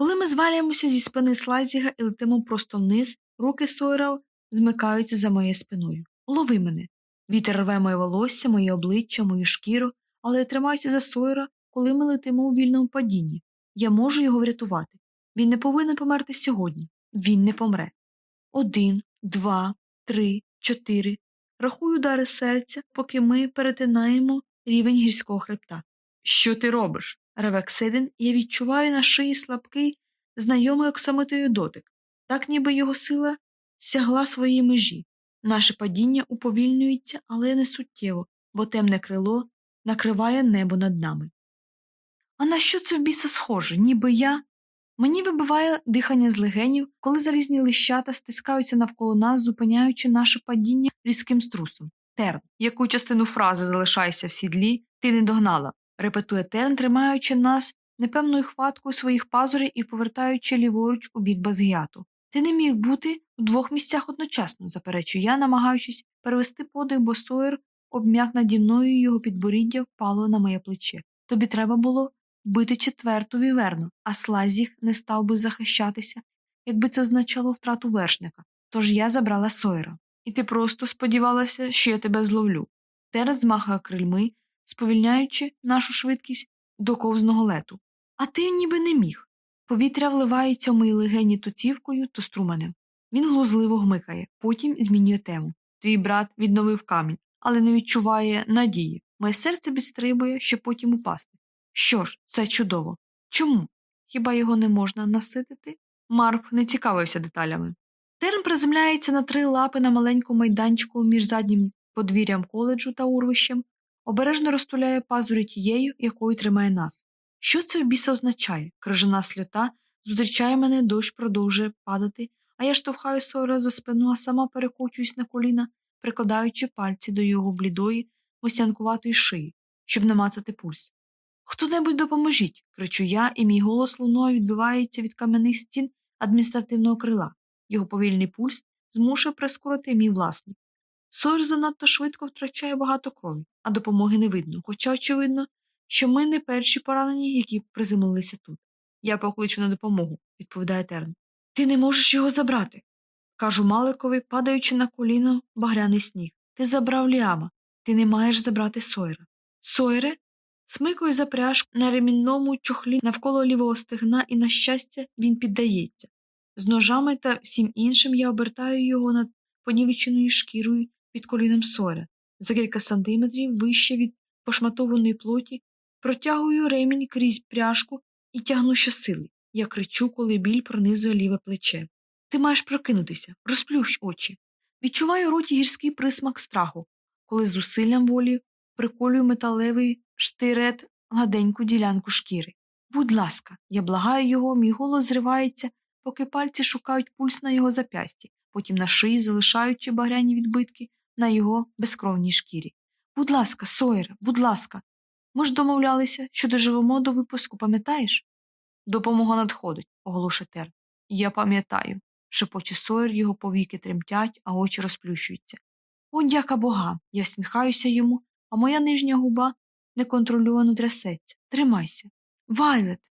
Коли ми звалюємося зі спини слайзіга і летимо просто вниз, руки Сойра змикаються за моєю спиною. Лови мене. Вітер рве моє волосся, моє обличчя, мою шкіру, але я тримаюся за Сойера, коли ми летимо у вільному падінні. Я можу його врятувати. Він не повинен померти сьогодні. Він не помре. Один, два, три, чотири. Рахую удари серця, поки ми перетинаємо рівень гірського хребта. Що ти робиш? Реве Кседин, я відчуваю на шиї слабкий, знайомий оксамитою дотик, так ніби його сила сягла своєї межі. Наше падіння уповільнюється, але не суттєво, бо темне крило накриває небо над нами. А на що це в біса схоже, ніби я. Мені вибиває дихання з легенів, коли залізні лищата стискаються навколо нас, зупиняючи наше падіння різким струсом. Терн, яку частину фрази залишайся в сідлі, ти не догнала, репетує Терн, тримаючи нас непевною хваткою своїх пазурів і повертаючи ліворуч у бік Базгіату. Ти не міг бути в двох місцях одночасно, заперечую я, намагаючись перевести подих, бо Сойер обм'як наді мною його підборіддя впало на моє плече. Тобі треба було бити четверту віверну, а Слазіх не став би захищатися, якби це означало втрату вершника. Тож я забрала Сойера. І ти просто сподівалася, що я тебе зловлю. Терес змахає крильми, сповільняючи нашу швидкість до ковзного лету. А ти ніби не міг. Повітря вливається в мої легені то цівкою, то струменем. Він глузливо гмикає, потім змінює тему. Твій брат відновив камінь, але не відчуває надії. Моє серце підстрибує, щоб потім упасти. Що ж, це чудово. Чому? Хіба його не можна наситити? Марп не цікавився деталями. Терн приземляється на три лапи на маленькому майданчику між заднім подвір'ям коледжу та урвищем, обережно розтуляє пазурі тією, якою тримає нас. Що це в біса означає? Крижана сльота зустрічає мене, дощ продовжує падати, а я штовхаю Сойера за спину, а сама перекочуюсь на коліна, прикладаючи пальці до його блідої, мосянкуватої шиї, щоб намацати пульс. Хто небудь допоможіть, кричу я, і мій голос луною відбивається від кам'яних стін адміністративного крила. Його повільний пульс змушує прискорити мій власний. Сойер занадто швидко втрачає багато крові, а допомоги не видно, хоча очевидно, що ми не перші поранені, які приземлилися тут. Я покличу на допомогу, відповідає Терн. Ти не можеш його забрати. кажу Маликові, падаючи на коліно багряний сніг. Ти забрав Ліама, ти не маєш забрати Сойера. Сойере? Смикую за пряжку на ремінному чохлі навколо лівого стегна, і, на щастя, він піддається. З ножами та всім іншим я обертаю його над понівеченою шкірою під коліном Сойера. За кілька сантиметрів вище від пошматованої плоті протягую ремінь крізь пряжку і тягну щосили. Я кричу, коли біль пронизує ліве плече. Ти маєш прокинутися, розплющ очі. Відчуваю у роті гірський присмак страху, коли з зусиллям волі приколюю металевий штирет гладеньку ділянку шкіри. Будь ласка, я благаю його, мій голос зривається, поки пальці шукають пульс на його зап'ясті, потім на шиї, залишаючи багряні відбитки на його безкровній шкірі. Будь ласка, Сойере, будь ласка. Ми ж домовлялися, що доживемо до випуску, пам'ятаєш? Допомога надходить, оголошує Терн. Я пам'ятаю. шепоче Сойер, його повіки тремтять, а очі розплющуються. О, дяка богам! Я всміхаюся йому, а моя нижня губа неконтрольовано трясеться. Тримайся. Вайлет.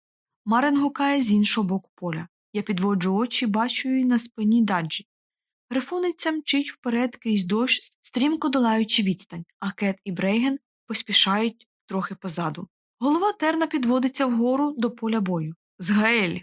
Марен гукає з іншого боку поля. Я підводжу очі, бачу її на спині даджі. Грифониця мчить вперед крізь дощ, стрімко долаючи відстань, а Кет і Брейген поспішають трохи позаду. Голова терна підводиться вгору до поля бою. Згаель.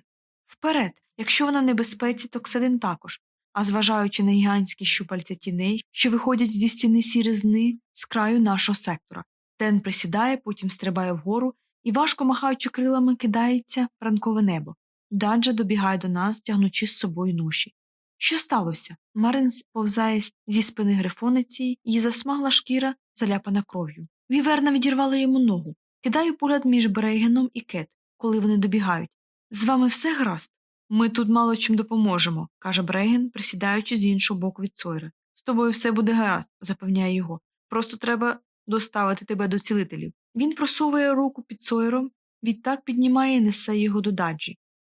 Вперед. Якщо вона в небезпеці, то Кседин також. А зважаючи на гігантські щупальця тіней, що виходять зі стіни сіризни з краю нашого сектора, Тен присідає, потім стрибає вгору і, важко махаючи крилами, кидається в ранкове небо. Данджа добігає до нас, тягнучи з собою ноші. Що сталося? Марин повзає зі спини грифониці, її засмагла шкіра, заляпана кров'ю. Віверна відірвала йому ногу. Кидаю погляд між Брейгеном і Кет, коли вони добігають. З вами все гаразд? Ми тут мало чим допоможемо, каже Брейген, присідаючи з іншого боку від Сойера. З тобою все буде гаразд, запевняє його. Просто треба доставити тебе до цілителів. Він просовує руку під Сойером, відтак піднімає і несе його до даджі,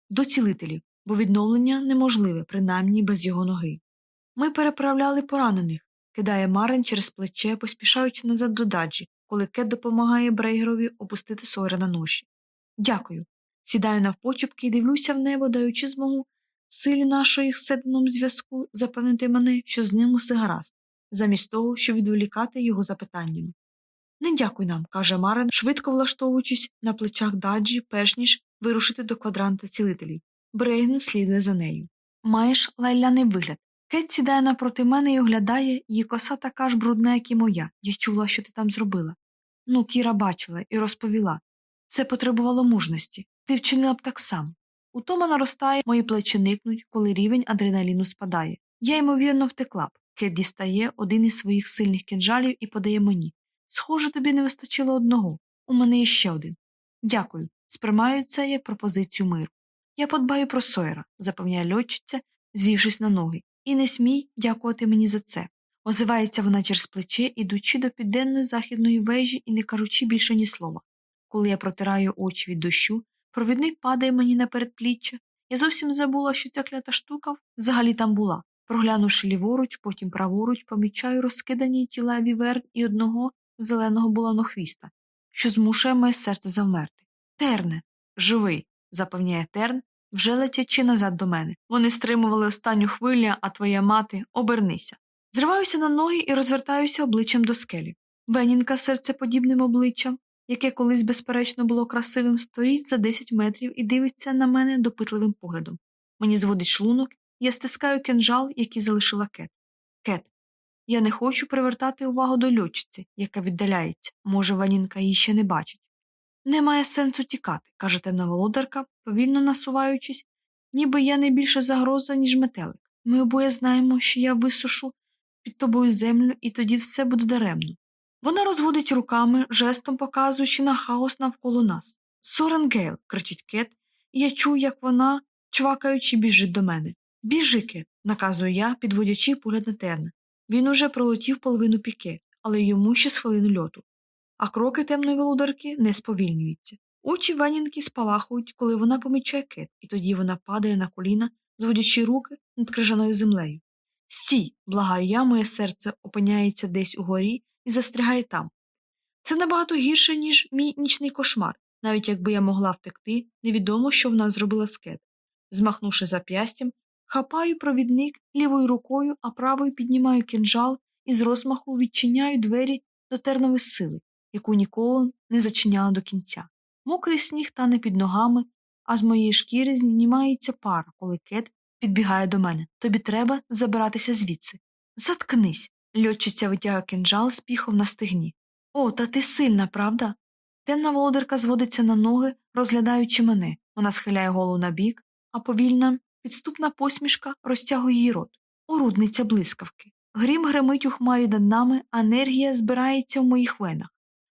до цілителів, бо відновлення неможливе, принаймні без його ноги. Ми переправляли поранених, кидає Марин через плече, поспішаючи назад до даджі, коли Кет допомагає Брейгерові опустити Сойера на ноші. Дякую. Сідаю навпочепки і дивлюся в небо, даючи змогу силі нашої з зв'язку запевнити мене, що з ним усе гаразд. замість того, щоб відволікати його запитаннями. Не дякуй нам, каже Марин, швидко влаштовуючись на плечах даджі, перш ніж вирушити до квадранта цілителів. Брейген слідує за нею. Маєш лайляний вигляд. Кет сідає напроти мене і оглядає, її коса така ж брудна, як і моя. Я чула, що ти там зробила. Ну, Кіра бачила і розповіла. Це потребувало мужності. Ти вчинила б так само. Утома наростає, мої плечі никнуть, коли рівень адреналіну спадає. Я, ймовірно, втекла б. Кет дістає один із своїх сильних кінжалів і подає мені. Схоже, тобі не вистачило одного. У мене є ще один. Дякую. Сприймаю це як пропозицію миру. Я подбаю про Сойера, запевняє льотчиця, звівшись на ноги. І не смій дякувати мені за це. Озивається вона через плече, ідучи до південної західної вежі і не кажучи більше ні слова. Коли я протираю очі від дощу, провідник падає мені на передпліччя. Я зовсім забула, що ця клята штука взагалі там була. Проглянувши ліворуч, потім праворуч, помічаю розкидані тіла віверн і одного зеленого буланохвіста, що змушує моє серце завмерти. Терне, живий, запевняє терн, вже летячи назад до мене. Вони стримували останню хвилю, а твоя мати обернися. Зриваюся на ноги і розвертаюся обличчям до скелі. Венінка серцеподібним обличчям, яке колись, безперечно, було красивим, стоїть за 10 метрів і дивиться на мене допитливим поглядом. Мені зводить шлунок, я стискаю кинжал, який залишила кет. Кет. Я не хочу привертати увагу до льотчиці, яка віддаляється. Може, Ванінка її ще не бачить. Немає сенсу тікати, каже темна володарка, повільно насуваючись, ніби я не більше загроза, ніж метелик. Ми обоє знаємо, що я висушу під тобою землю, і тоді все буде даремно. Вона розводить руками, жестом показуючи на хаос навколо нас. Соренгейл, кричить Кет, і я чую, як вона, чвакаючи, біжить до мене. Біжи, Кет, наказую я, підводячи погляд на Терна. Він уже пролетів половину піке, але йому ще з хвилини льоту. А кроки темної володарки не сповільнюються. Очі Венінки спалахують, коли вона помічає Кет, і тоді вона падає на коліна, зводячи руки над крижаною землею. Стій, благаю я, моє серце опиняється десь угорі і застрягає там. Це набагато гірше, ніж мій нічний кошмар, навіть якби я могла втекти, невідомо, що вона зробила з кет. Змахнувши зап'ястям, хапаю провідник лівою рукою, а правою піднімаю кинжал і з розмаху відчиняю двері до тернової сили, яку ніколи не зачиняла до кінця. Мокрий сніг тане під ногами, а з моєї шкіри знімається пара, коли кет підбігає до мене. Тобі треба забиратися звідси. Заткнись. Льотчиця витягає кинджал з піхом на стегні. О, та ти сильна, правда? Темна володарка зводиться на ноги, розглядаючи мене. Вона схиляє голову на бік, а повільна, підступна посмішка розтягує її рот. Орудниця блискавки. Грім гримить у хмарі над нами, а енергія збирається в моїх венах.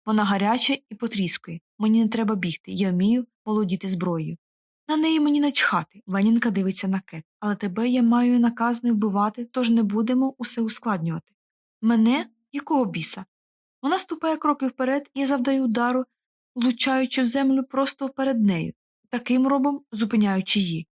Вона гаряча і потріскує. Мені не треба бігти, я вмію володіти зброєю. На неї мені начхати. Ванінка дивиться на кет. Але тебе я маю наказ не вбивати, тож не будемо усе ускладнювати. Мене? Якого біса? Вона ступає кроки вперед і завдає удару, влучаючи в землю просто перед нею, таким робом зупиняючи її.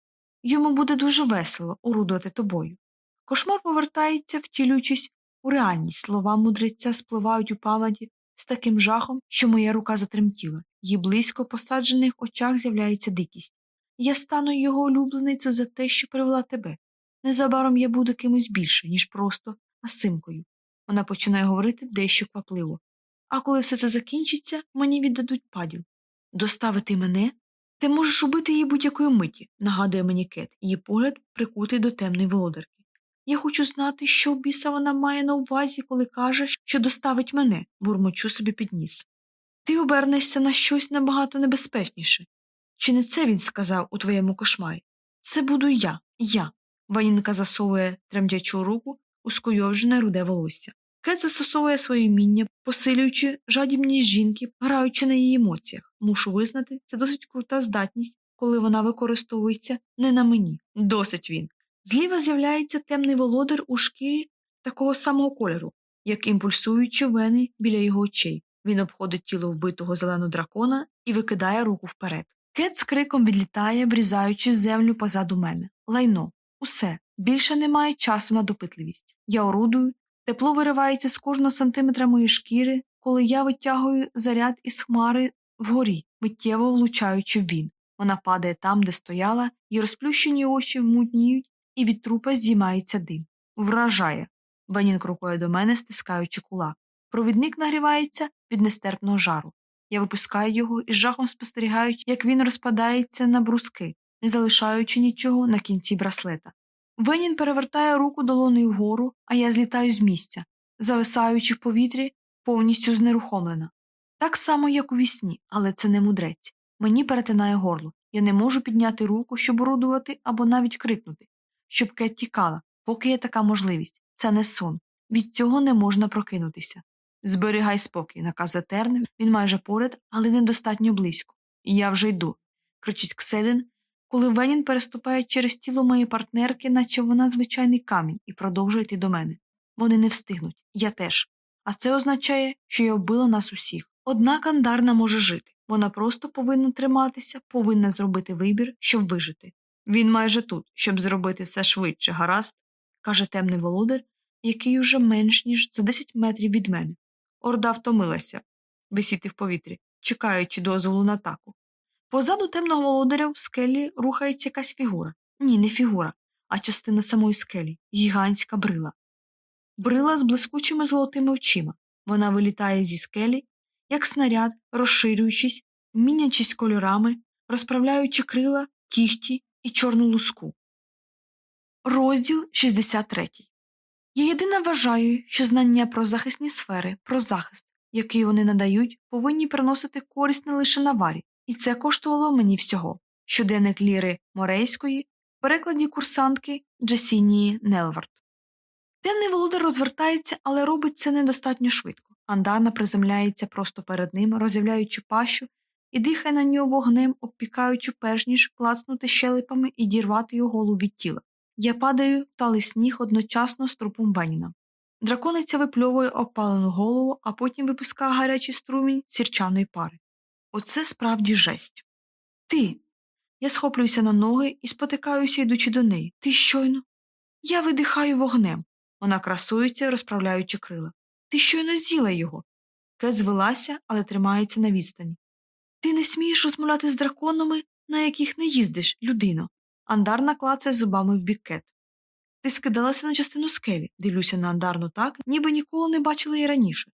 Йому буде дуже весело орудувати тобою. Кошмар повертається, втілюючись у реальність, слова мудреця спливають у пам'яті з таким жахом, що моя рука затремтіла, її близько посаджених очах з'являється дикість. Я стану його улюбленицю за те, що привела тебе. Незабаром я буду кимось більше, ніж просто Асимкою. Вона починає говорити дещо квапливо. А коли все це закінчиться, мені віддадуть паділ. Доставити мене? Ти можеш убити її будь-якої миті, нагадує мені Кет, її погляд прикутий до темної володарки. Я хочу знати, що біса вона має на увазі, коли каже, що доставить мене, бурмочу собі підніс. Ти обернешся на щось набагато небезпечніше. Чи не це він сказав у твоєму кошмарі? Це буду я, я. Ванінка засовує тремтячу руку у скуйовжене руде волосся. Кет застосовує своє вміння, посилюючи жадібність жінки, граючи на її емоціях. Мушу визнати, це досить крута здатність, коли вона використовується не на мені. Досить він. Зліва з'являється темний володар у шкірі такого самого кольору, як імпульсуючі вени біля його очей. Він обходить тіло вбитого зеленого дракона і викидає руку вперед. Кет з криком відлітає, врізаючи в землю позаду мене. Лайно. Усе. Більше немає часу на допитливість. Я орудую, тепло виривається з кожного сантиметра моєї шкіри, коли я витягую заряд із хмари вгорі, миттєво влучаючи в він. Вона падає там, де стояла, і розплющені очі мутніють, і від трупа здіймається дим. Вражає. Венін крокує до мене, стискаючи кулак. Провідник нагрівається від нестерпного жару. Я випускаю його і з жахом спостерігаючи, як він розпадається на бруски, не залишаючи нічого на кінці браслета. Венін перевертає руку долоною вгору, а я злітаю з місця, зависаючи в повітрі, повністю знерухомлена. Так само, як у вісні, але це не мудрець. Мені перетинає горло. Я не можу підняти руку, щоб орудувати або навіть крикнути, щоб Кет тікала, поки є така можливість. Це не сон. Від цього не можна прокинутися. Зберігай спокій, наказує Тернем, він майже поряд, але недостатньо близько. І я вже йду. кричить Кседен, коли Венін переступає через тіло моєї партнерки, наче вона звичайний камінь, і продовжує йти до мене. Вони не встигнуть, я теж. А це означає, що я вбила нас усіх. Однак Андарна може жити. Вона просто повинна триматися, повинна зробити вибір, щоб вижити. Він майже тут, щоб зробити все швидше, гаразд, каже темний володар, який уже менш ніж за 10 метрів від мене. Орда втомилася висіти в повітрі, чекаючи дозволу на атаку. Позаду темного володаря в скелі рухається якась фігура. Ні, не фігура, а частина самої скелі гігантська брила. Брила з блискучими золотими очима. Вона вилітає зі скелі, як снаряд, розширюючись, мінячись кольорами, розправляючи крила, кіхті і чорну луску. Розділ 63 Я єдина вважаю, що знання про захисні сфери, про захист, який вони надають, повинні приносити користь не лише на варі, і це коштувало мені всього щоденник Ліри Морейської, в перекладі курсантки Джесінії Нелвард. Темний володар розвертається, але робить це недостатньо швидко. Андана приземляється просто перед ним, роз'являючи пащу, і дихає на нього вогнем, обпікаючи, перш ніж клацнути щелепами і дірвати його голову від тіла. Я падаю в талий сніг одночасно з трупом Веніна. Дракониця випльовує опалену голову, а потім випускає гарячий струмінь сірчаної пари. Оце справді жесть. Ти. Я схоплююся на ноги і спотикаюся, йдучи до неї. Ти щойно. Я видихаю вогнем. Вона красується, розправляючи крила. Ти щойно з'їла його. Кет звелася, але тримається на відстані. Ти не смієш розмовляти з драконами, на яких не їздиш, людино. Андарна клацає зубами в бік Кет. Ти скидалася на частину скелі, дивлюся на андарну так, ніби ніколи не бачила її раніше.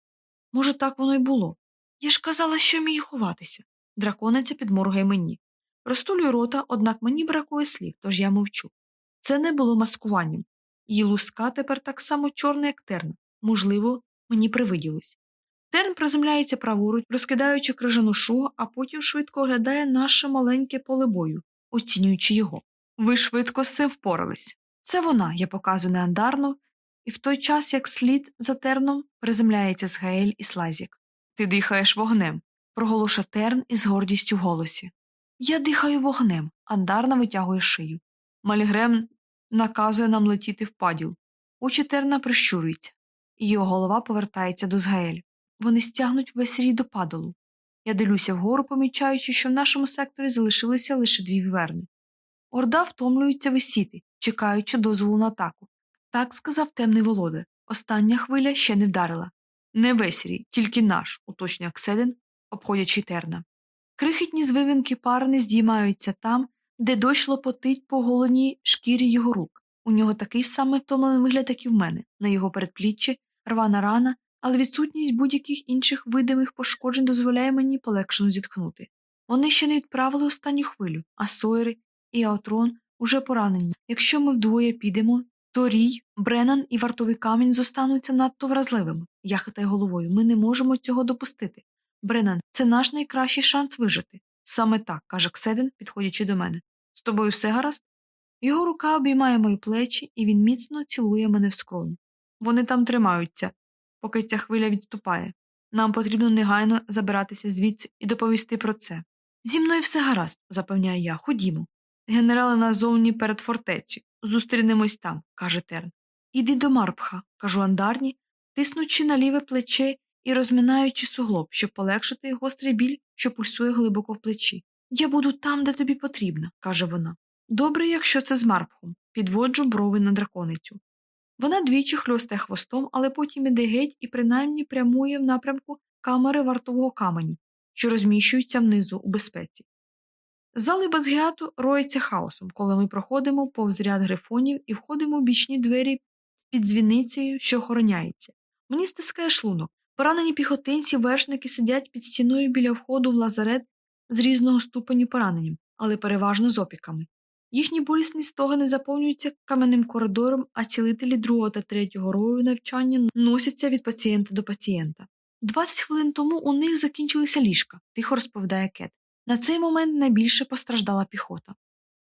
Може, так воно й було. Я ж казала, що вмію ховатися. Дракониця підморгає мені. Розтулюю рота, однак мені бракує слів, тож я мовчу. Це не було маскуванням. Її луска тепер так само чорна, як терна. Можливо, мені привиділось. Терн приземляється праворуч, розкидаючи крижану шугу, а потім швидко оглядає наше маленьке поле бою, оцінюючи його. Ви швидко з цим впорались. Це вона, я показую на андарну, і в той час, як слід за терном, приземляється з Гаель і Слазік. Ти дихаєш вогнем, проголоша терн із гордістю в голосі. Я дихаю вогнем, андарна витягує шию. Мальгрем наказує нам летіти в паділ. Очі терна прищурюються, і його голова повертається до Згаель. Вони стягнуть весь рій до падолу. Я дивлюся вгору, помічаючи, що в нашому секторі залишилися лише дві віверни. Орда втомлюється висіти, чекаючи дозволу на атаку. Так сказав темний володар. Остання хвиля ще не вдарила. Не весь рій, тільки наш, уточнює Кседен, обходячи терна. Крихітні звивинки пари не здіймаються там, де дощ лопотить по голоній шкірі його рук. У нього такий самий втомлений вигляд, як і в мене, на його передпліччі, рвана рана, але відсутність будь-яких інших видимих пошкоджень дозволяє мені полегшено зітхнути. Вони ще не відправили останню хвилю, а Сойери і Аутрон уже поранені. Якщо ми вдвоє підемо, то Рій, Бреннан і вартовий камінь зостануться надто вразливими. Я хитаю головою. Ми не можемо цього допустити. Бреннан, це наш найкращий шанс вижити. Саме так, каже Кседен, підходячи до мене. З тобою все гаразд? Його рука обіймає мої плечі, і він міцно цілує мене в скроню. Вони там тримаються, поки ця хвиля відступає. Нам потрібно негайно забиратися звідси і доповісти про це. Зі мною все гаразд, запевняю я, ходімо. Генерали назовні перед фортецю. Зустрінемось там, каже Терн. Іди до Марпха, кажу андарні, тиснучи на ліве плече і розминаючи суглоб, щоб полегшити гострий біль, що пульсує глибоко в плечі. Я буду там, де тобі потрібно, каже вона. Добре, якщо це з Марпхом, підводжу брови на драконицю. Вона двічі хльостає хвостом, але потім іде геть і принаймні прямує в напрямку камери вартового каменю, що розміщуються внизу у безпеці. Зали Базгіату роється хаосом, коли ми проходимо повз ряд грифонів і входимо в бічні двері під дзвіницею, що охороняється. Мені стискає шлунок. Поранені піхотинці, вершники сидять під стіною біля входу в лазарет з різного ступеню пораненням, але переважно з опіками. Їхні болісні стогани заповнюються кам'яним коридором, а цілителі другого та третього рою навчання носяться від пацієнта до пацієнта. Двадцять хвилин тому у них закінчилися ліжка, тихо розповідає Кет. На цей момент найбільше постраждала піхота.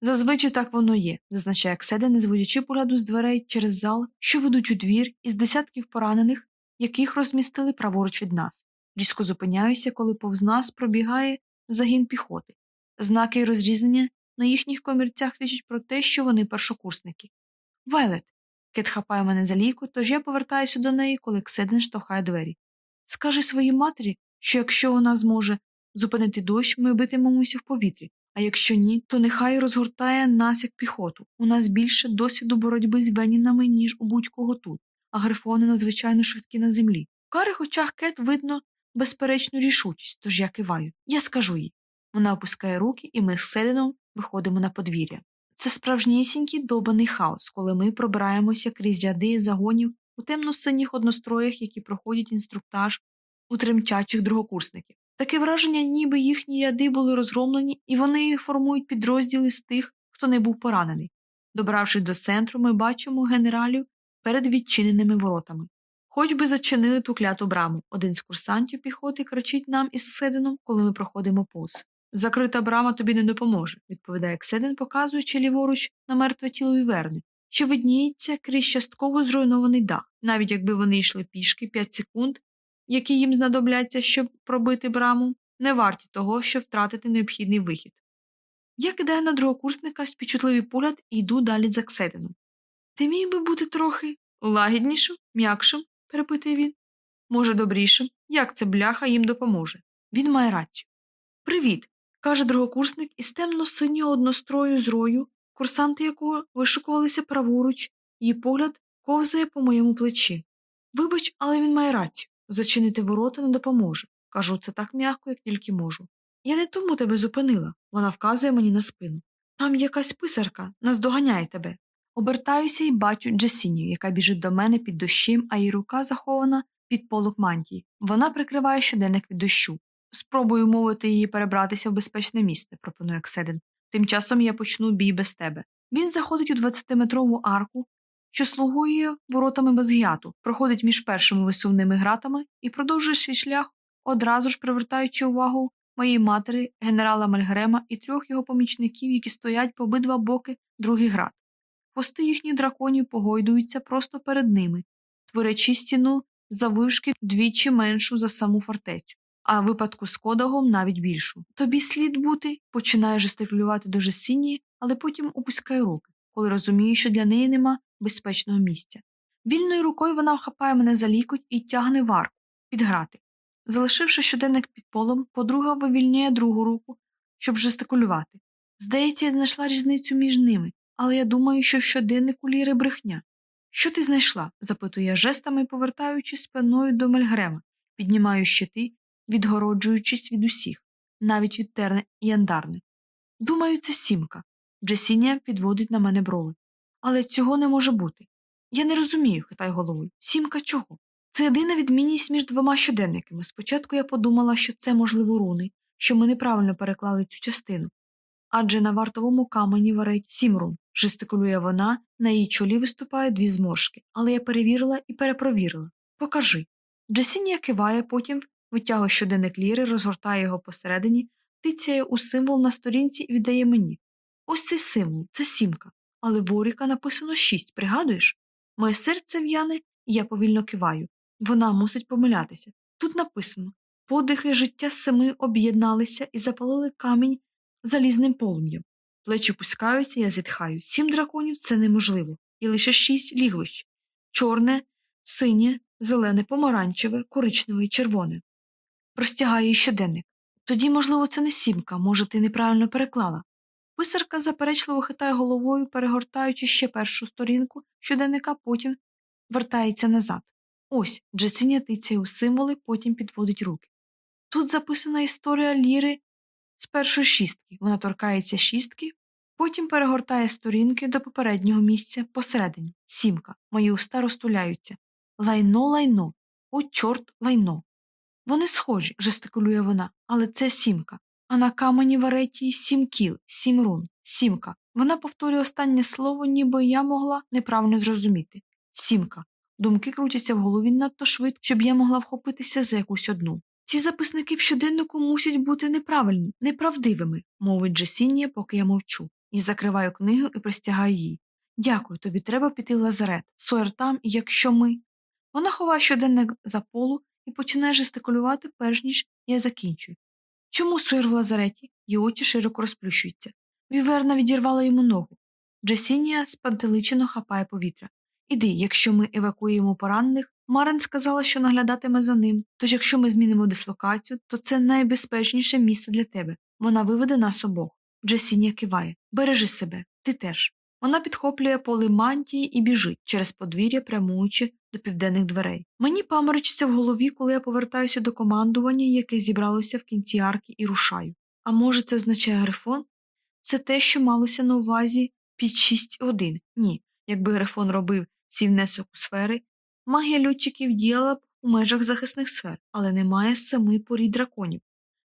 Зазвичай так воно є, зазначає Кседа, не зводячи погляду з дверей через зал, що ведуть у двір, із десятків поранених, яких розмістили праворуч від нас. Різко зупиняюся, коли повз нас пробігає загін піхоти. Знаки розрізнення на їхніх комірцях свідчать про те, що вони першокурсники. Вайлет. Кет хапає мене за ліку, тож я повертаюся до неї, коли Кседен штовхає двері. Скажи своїй матері, що якщо вона зможе зупинити дощ, ми битимемося в повітрі, а якщо ні, то нехай розгортає нас як піхоту. У нас більше досвіду боротьби з венінами, ніж у будь-кого тут, а грифони надзвичайно швидкі на землі. В карих очах Кет видно безперечну рішучість, тож я киваю. Я скажу їй. Вона опускає руки, і ми з Селіном виходимо на подвір'я. Це справжнісінький добаний хаос, коли ми пробираємося крізь ряди загонів у темно-синіх одностроях, які проходять інструктаж у тремтячих другокурсників. Таке враження, ніби їхні ряди були розгромлені, і вони формують підрозділи з тих, хто не був поранений. Добравшись до центру, ми бачимо генералів перед відчиненими воротами. Хоч би зачинили ту кляту браму. Один з курсантів піхоти кричить нам із Седином, коли ми проходимо повз. Закрита брама тобі не допоможе, відповідає Кседин, показуючи ліворуч на мертве тіло Іверни, що видніється крізь частково зруйнований дах, навіть якби вони йшли пішки 5 секунд, які їм знадобляться, щоб пробити браму, не варті того, щоб втратити необхідний вихід. Я кидаю на другокурсника співчутливий погляд і йду далі за Кседином. Ти міг би бути трохи лагіднішим, м'якшим, перепитує він. Може, добрішим, як це бляха їм допоможе. Він має рацію. Привіт, каже другокурсник із темно синього однострою з рою, курсанти якого вишукувалися праворуч, її погляд ковзає по моєму плечі. Вибач, але він має рацію. Зачинити ворота не допоможе. Кажу це так м'яко, як тільки можу. Я не тому тебе зупинила, вона вказує мені на спину. Там якась писарка, наздоганяє тебе. Обертаюся і бачу Джесінію, яка біжить до мене під дощем, а її рука захована під полок мантії. Вона прикриває щоденник від дощу. Спробую мовити її перебратися в безпечне місце, пропонує Кседин. Тим часом я почну бій без тебе. Він заходить у 20-метрову арку, що слугує воротами Безгіату, проходить між першими висувними гратами і продовжує свій шлях, одразу ж привертаючи увагу моєї матері, генерала Мальгрема і трьох його помічників, які стоять по обидва боки других град. Хвости їхніх драконів погойдуються просто перед ними, творячи стіну заввишки двічі меншу за саму фортецю, а в випадку з кодагом навіть більшу. Тобі слід бути, починає жестикулювати до Жесінії, але потім опускає руки, коли розуміє, що для неї нема безпечного місця. Вільною рукою вона вхапає мене за лікоть і тягне в арку, підграти. Залишивши щоденник під полом, подруга вивільняє другу руку, щоб жестикулювати. Здається, я знайшла різницю між ними, але я думаю, що в щоденнику ліри брехня. Що ти знайшла? запитує я жестами, повертаючись спиною до Мельгрема, піднімаю щити, відгороджуючись від усіх, навіть від терни і яндарни. Думаю, це сімка. Джесінія підводить на мене брови. Але цього не може бути. Я не розумію, хитаю головою. Сімка чого? Це єдина відмінність між двома щоденниками. Спочатку я подумала, що це, можливо, руни, що ми неправильно переклали цю частину. Адже на вартовому камені варить сім рун, жестикулює вона, на її чолі виступають дві зморшки, але я перевірила і перепровірила. Покажи. Джесінія киває, потім витягує щоденник ліри, розгортає його посередині, тицяє у символ на сторінці і віддає мені. Ось цей символ, це сімка. Але в Оріка написано шість, пригадуєш? Моє серце в'яне, і я повільно киваю. Вона мусить помилятися. Тут написано подихи життя семи об'єдналися і запалили камінь залізним полум'ям. Плечі пускаються, я зітхаю. Сім драконів це неможливо, і лише шість лігвищ чорне, синє, зелене, помаранчеве, коричневе і червоне. Простягаю їй щоденник. Тоді, можливо, це не сімка, може, ти неправильно переклала. Писарка заперечливо хитає головою, перегортаючи ще першу сторінку щоденника, потім вертається назад. Ось Джесиня тицяє у символи, потім підводить руки. Тут записана історія Ліри з першої шістки. Вона торкається шістки, Потім перегортає сторінки до попереднього місця посередині. Сімка. Мої уста розтуляються. Лайно, лайно. О, чорт, лайно. Вони схожі, жестикулює вона, але це сімка. А на камені в сім кіл, сім рун, сімка. Вона повторює останнє слово, ніби я могла неправильно зрозуміти. Сімка. Думки крутяться в голові надто швидко, щоб я могла вхопитися за якусь одну. Ці записники в щоденнику мусять бути неправильними, неправдивими, мовить Джесінія, поки я мовчу, і закриваю книгу і пристягаю її. Дякую, тобі треба піти в лазарет. Сойер там, якщо ми. Вона ховає щоденник за полу і починає жестикулювати, перш ніж я закінчую. Чому Сойер в лазареті? Її очі широко розплющуються. Віверна відірвала йому ногу. Джесінія спантеличено хапає повітря. Іди, якщо ми евакуємо поранених, Марен сказала, що наглядатиме за ним. Тож, якщо ми змінимо дислокацію, то це найбезпечніше місце для тебе. Вона виведе нас обох. Джесінія киває. Бережи себе, ти теж. Вона підхоплює поли мантії і біжить через подвір'я, прямуючи до південних дверей. Мені паморочиться в голові, коли я повертаюся до командування, яке зібралося в кінці арки, і рушаю. А може, це означає грифон? Це те, що малося на увазі під 6.1. Ні, якби грифон робив свій внесок у сфери, магія льотчиків діяла б у межах захисних сфер, але немає семи порід драконів.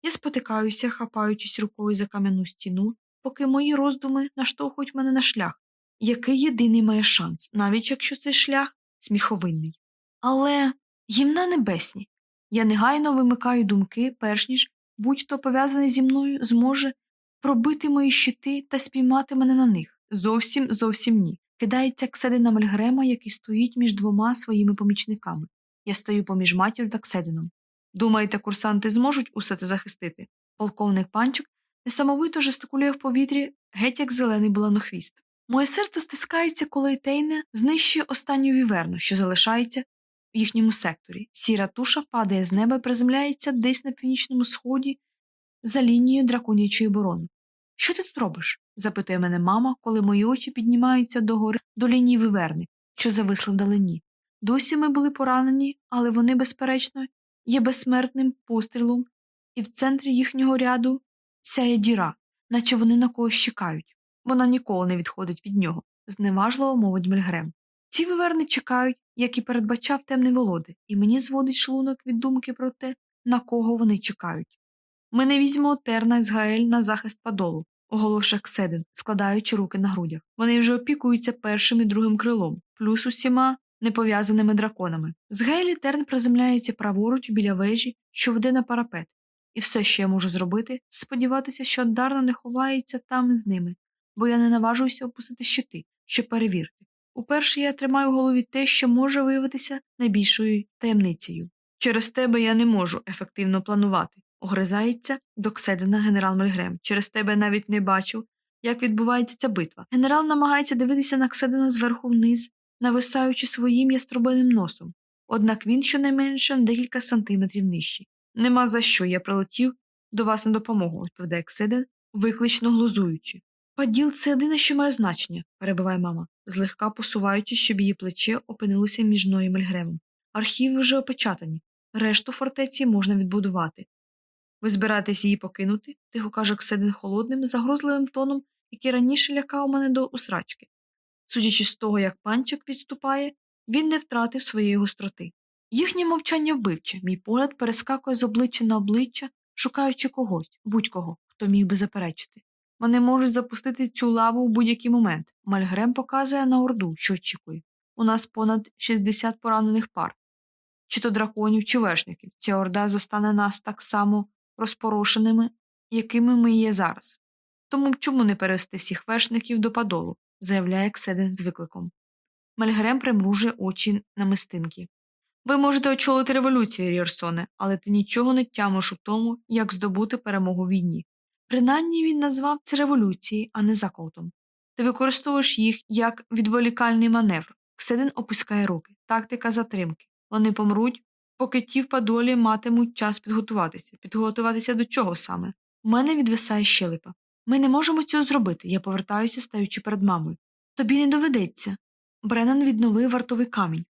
Я спотикаюся, хапаючись рукою за кам'яну стіну, поки мої роздуми наштовхують мене на шлях, який єдиний має шанс, навіть якщо цей шлях сміховинний. Але гімна небесні. Я негайно вимикаю думки, перш ніж будь-хто пов'язаний зі мною зможе пробити мої щити та спіймати мене на них. Зовсім зовсім ні. Кидається Кседина Мальгрема, який стоїть між двома своїми помічниками. Я стою поміж матір'ю та Кседином. Думаєте, курсанти зможуть усе це захистити? Полковник панчик несамовито жестикулює в повітрі, геть як зелений буланохвіст. Моє серце стискається, коли Тейне знищує останню віверну, що залишається в їхньому секторі. Сіра туша падає з неба і приземляється десь на північному сході за лінією драконячої оборони. Що ти тут робиш? запитує мене мама, коли мої очі піднімаються догори до лінії виверни, що зависли вдалині. Досі ми були поранені, але вони, безперечно, є безсмертним пострілом, і в центрі їхнього ряду сяє діра, наче вони на когось чекають. Вона ніколи не відходить від нього, зневажливо мовить Мельгрем. Ці виверни чекають, як і передбачав темний володи, і мені зводить шлунок від думки про те, на кого вони чекають. Ми не візьмемо терна з Гаель на захист падолу, оголошує Кседин, складаючи руки на грудях. Вони вже опікуються першим і другим крилом, плюс усіма непов'язаними драконами. З Гейлі терн приземляється праворуч біля вежі, що веде на парапет, і все, що я можу зробити, сподіватися, що Дарна не ховається там з ними, бо я не наважуюся опустити щити, щоб перевірити. Уперше я тримаю в голові те, що може виявитися найбільшою таємницею. Через тебе я не можу ефективно планувати, огризається до Кседина генерал Мельгрем. Через тебе навіть не бачу, як відбувається ця битва. Генерал намагається дивитися на Кседина зверху вниз, нависаючи своїм яструбиним носом, однак він щонайменше на декілька сантиметрів нижчий. Нема за що я прилетів до вас на допомогу, відповідає Кседин, виклично глузуючи. Паділ це єдине, що має значення, перебиває мама, злегка посуваючи, щоб її плече опинилося між мною і Мельгремом. Архіви вже опечатані, решту фортеці можна відбудувати. Ви збираєтесь її покинути? тихо каже Кседин холодним, загрозливим тоном, який раніше лякав мене до усрачки. Судячи з того, як панчик відступає, він не втратив своєї гостроти. Їхнє мовчання вбивче, мій погляд перескакує з обличчя на обличчя, шукаючи когось, будь-кого, хто міг би заперечити. Вони можуть запустити цю лаву в будь-який момент. Мальгрем показує на орду, що очікує. У нас понад 60 поранених пар. Чи то драконів, чи вершників. Ця орда застане нас так само розпорошеними, якими ми є зараз. Тому чому не перевести всіх вершників до падолу, заявляє Кседен з викликом. Мальгрем примружує очі на мистинки. Ви можете очолити революцію, Рірсоне, але ти нічого не тямиш у тому, як здобути перемогу війні. Принаймні він назвав це революцією, а не заколотом. Ти використовуєш їх як відволікальний маневр. Кседин опускає руки, тактика затримки. Вони помруть, поки ті в падолі матимуть час підготуватися. Підготуватися до чого саме? У мене відвисає щелепа. Ми не можемо цього зробити. Я повертаюся, стаючи перед мамою. Тобі не доведеться. Бреннан відновив вартовий камінь.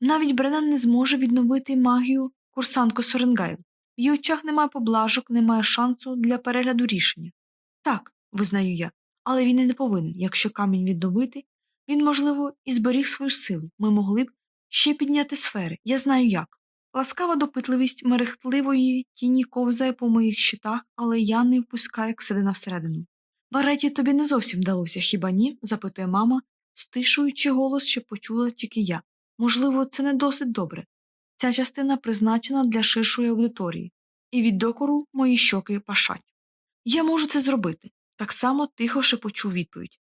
Навіть Бреннан не зможе відновити магію курсантко Соренгайл. В її очах немає поблажок, немає шансу для перегляду рішення. Так, визнаю я, Але він і не повинен. Якщо камінь відновити, він, можливо, і зберіг свою силу. Ми могли б ще підняти сфери. Я знаю як. Ласкава допитливість мерехтливої тіні ковзає по моїх щитах, але я не впускаю Кседина всередину. Вареті тобі не зовсім вдалося, хіба ні? запитує мама, стишуючи голос, що почула тільки я. Можливо, це не досить добре. Ця частина призначена для ширшої аудиторії, і від докору мої щоки пашать. Я можу це зробити. Так само тихо шепочу відповідь.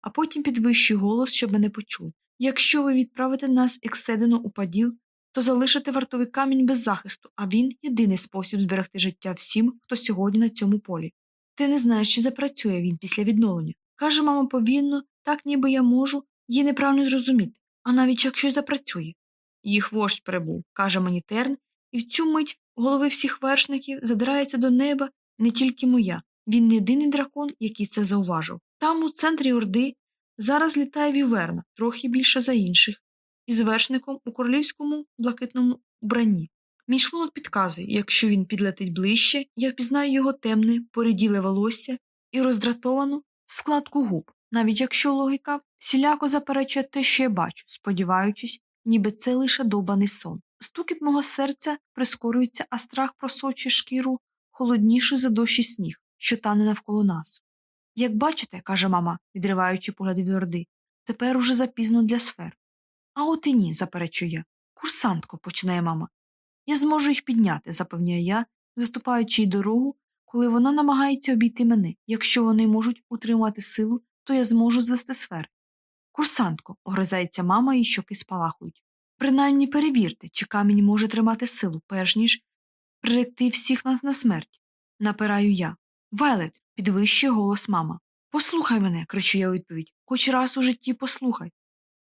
А потім підвищую голос, щоб мене почув. Якщо ви відправите нас екседено у паділ, то залишите вартовий камінь без захисту, а він єдиний спосіб зберегти життя всім, хто сьогодні на цьому полі. Ти не знаєш, чи запрацює він після відновлення. Каже мама повільно, так ніби я можу її неправильно зрозуміти, а навіть якщо запрацює. Їх вождь прибув, каже мені терн, і в цю мить голови всіх вершників задирається до неба не тільки моя. Він не єдиний дракон, який це зауважив. Там, у центрі Орди, зараз літає віверна, трохи більше за інших, із вершником у королівському блакитному вбранні. Мій шлунок підказує, якщо він підлетить ближче, я впізнаю його темне, поріділе волосся і роздратовану складку губ, навіть якщо логіка всіляко заперечує те, що я бачу, сподіваючись, ніби це лише довбаний сон. Стукіт мого серця прискорюється, а страх просочує шкіру холодніший за дощі сніг, що тане навколо нас. Як бачите, каже мама, відриваючи погляд від орди, тепер уже запізно для сфер. А от і ні, заперечую я. Курсантко, починає мама. Я зможу їх підняти, запевняю я, заступаючи їй дорогу, коли вона намагається обійти мене. Якщо вони можуть утримати силу, то я зможу звести сфер. Курсантко, огризається мама і щоки спалахують. Принаймні перевірте, чи камінь може тримати силу, перш ніж приректи всіх нас на смерть. Напираю я. Вайлет, підвищує голос мама. Послухай мене, кричу я у відповідь. Хоч раз у житті послухай.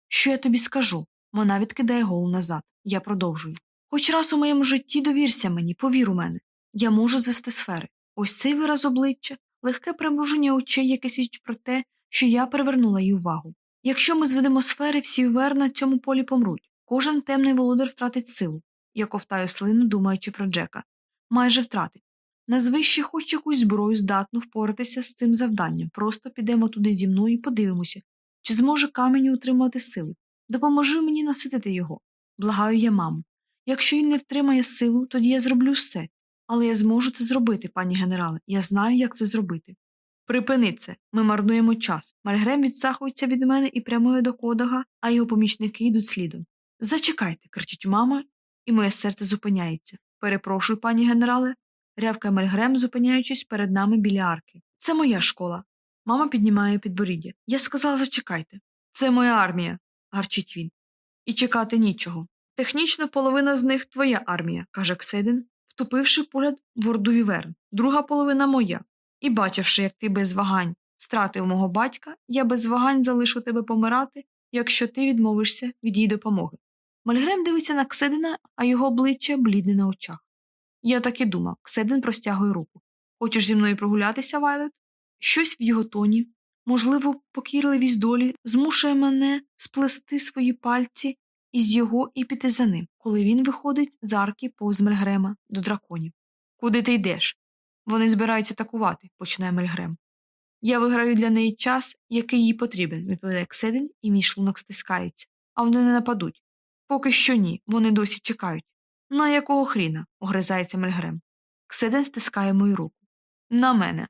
Що я тобі скажу? Вона відкидає голову назад. Я продовжую. Хоч раз у моєму житті довірся мені, повір у мене. Я можу звести сфери. Ось цей вираз обличчя, легке примруження очей, яке свідчить про те, що я привернула її увагу. Якщо ми зведемо сфери, всі вер на цьому полі помруть. Кожен темний володар втратить силу. Я ковтаю слину, думаючи про Джека. Майже втратить. Назви ще хоч якусь зброю здатну впоратися з цим завданням. Просто підемо туди зі мною і подивимося, чи зможе камінь утримати силу. Допоможи мені наситити його. Благаю я маму. Якщо він не втримає силу, тоді я зроблю все. Але я зможу це зробити, пані генерале, я знаю, як це зробити. Припини це, ми марнуємо час. Мальгрем відсахується від мене і прямує до кодага, а його помічники йдуть слідом. Зачекайте, кричить мама, і моє серце зупиняється. Перепрошую, пані генерале, рявкає Мальгрем, зупиняючись перед нами біля арки. Це моя школа. Мама піднімає підборіддя. Я сказала, зачекайте. Це моя армія, гарчить він. І чекати нічого. Технічно половина з них твоя армія, каже Кседин, втупивши погляд в орду віверн. Друга половина моя. І бачивши, як ти без вагань стратив мого батька, я без вагань залишу тебе помирати, якщо ти відмовишся від її допомоги. Мальгрем дивиться на Кседина, а його обличчя блідне на очах. Я так і думав, Кседин простягує руку. Хочеш зі мною прогулятися, Вайлет? Щось в його тоні, можливо, покірливість долі змушує мене сплести свої пальці із його і піти за ним, коли він виходить з арки повз Мельгрема до драконів. Куди ти йдеш? Вони збираються атакувати, починає Мельгрем. Я виграю для неї час, який їй потрібен, відповідає Кседень, і мій шлунок стискається. А вони не нападуть. Поки що ні, вони досі чекають. На якого хріна? огризається Мельгрем. Кседен стискає мою руку. На мене.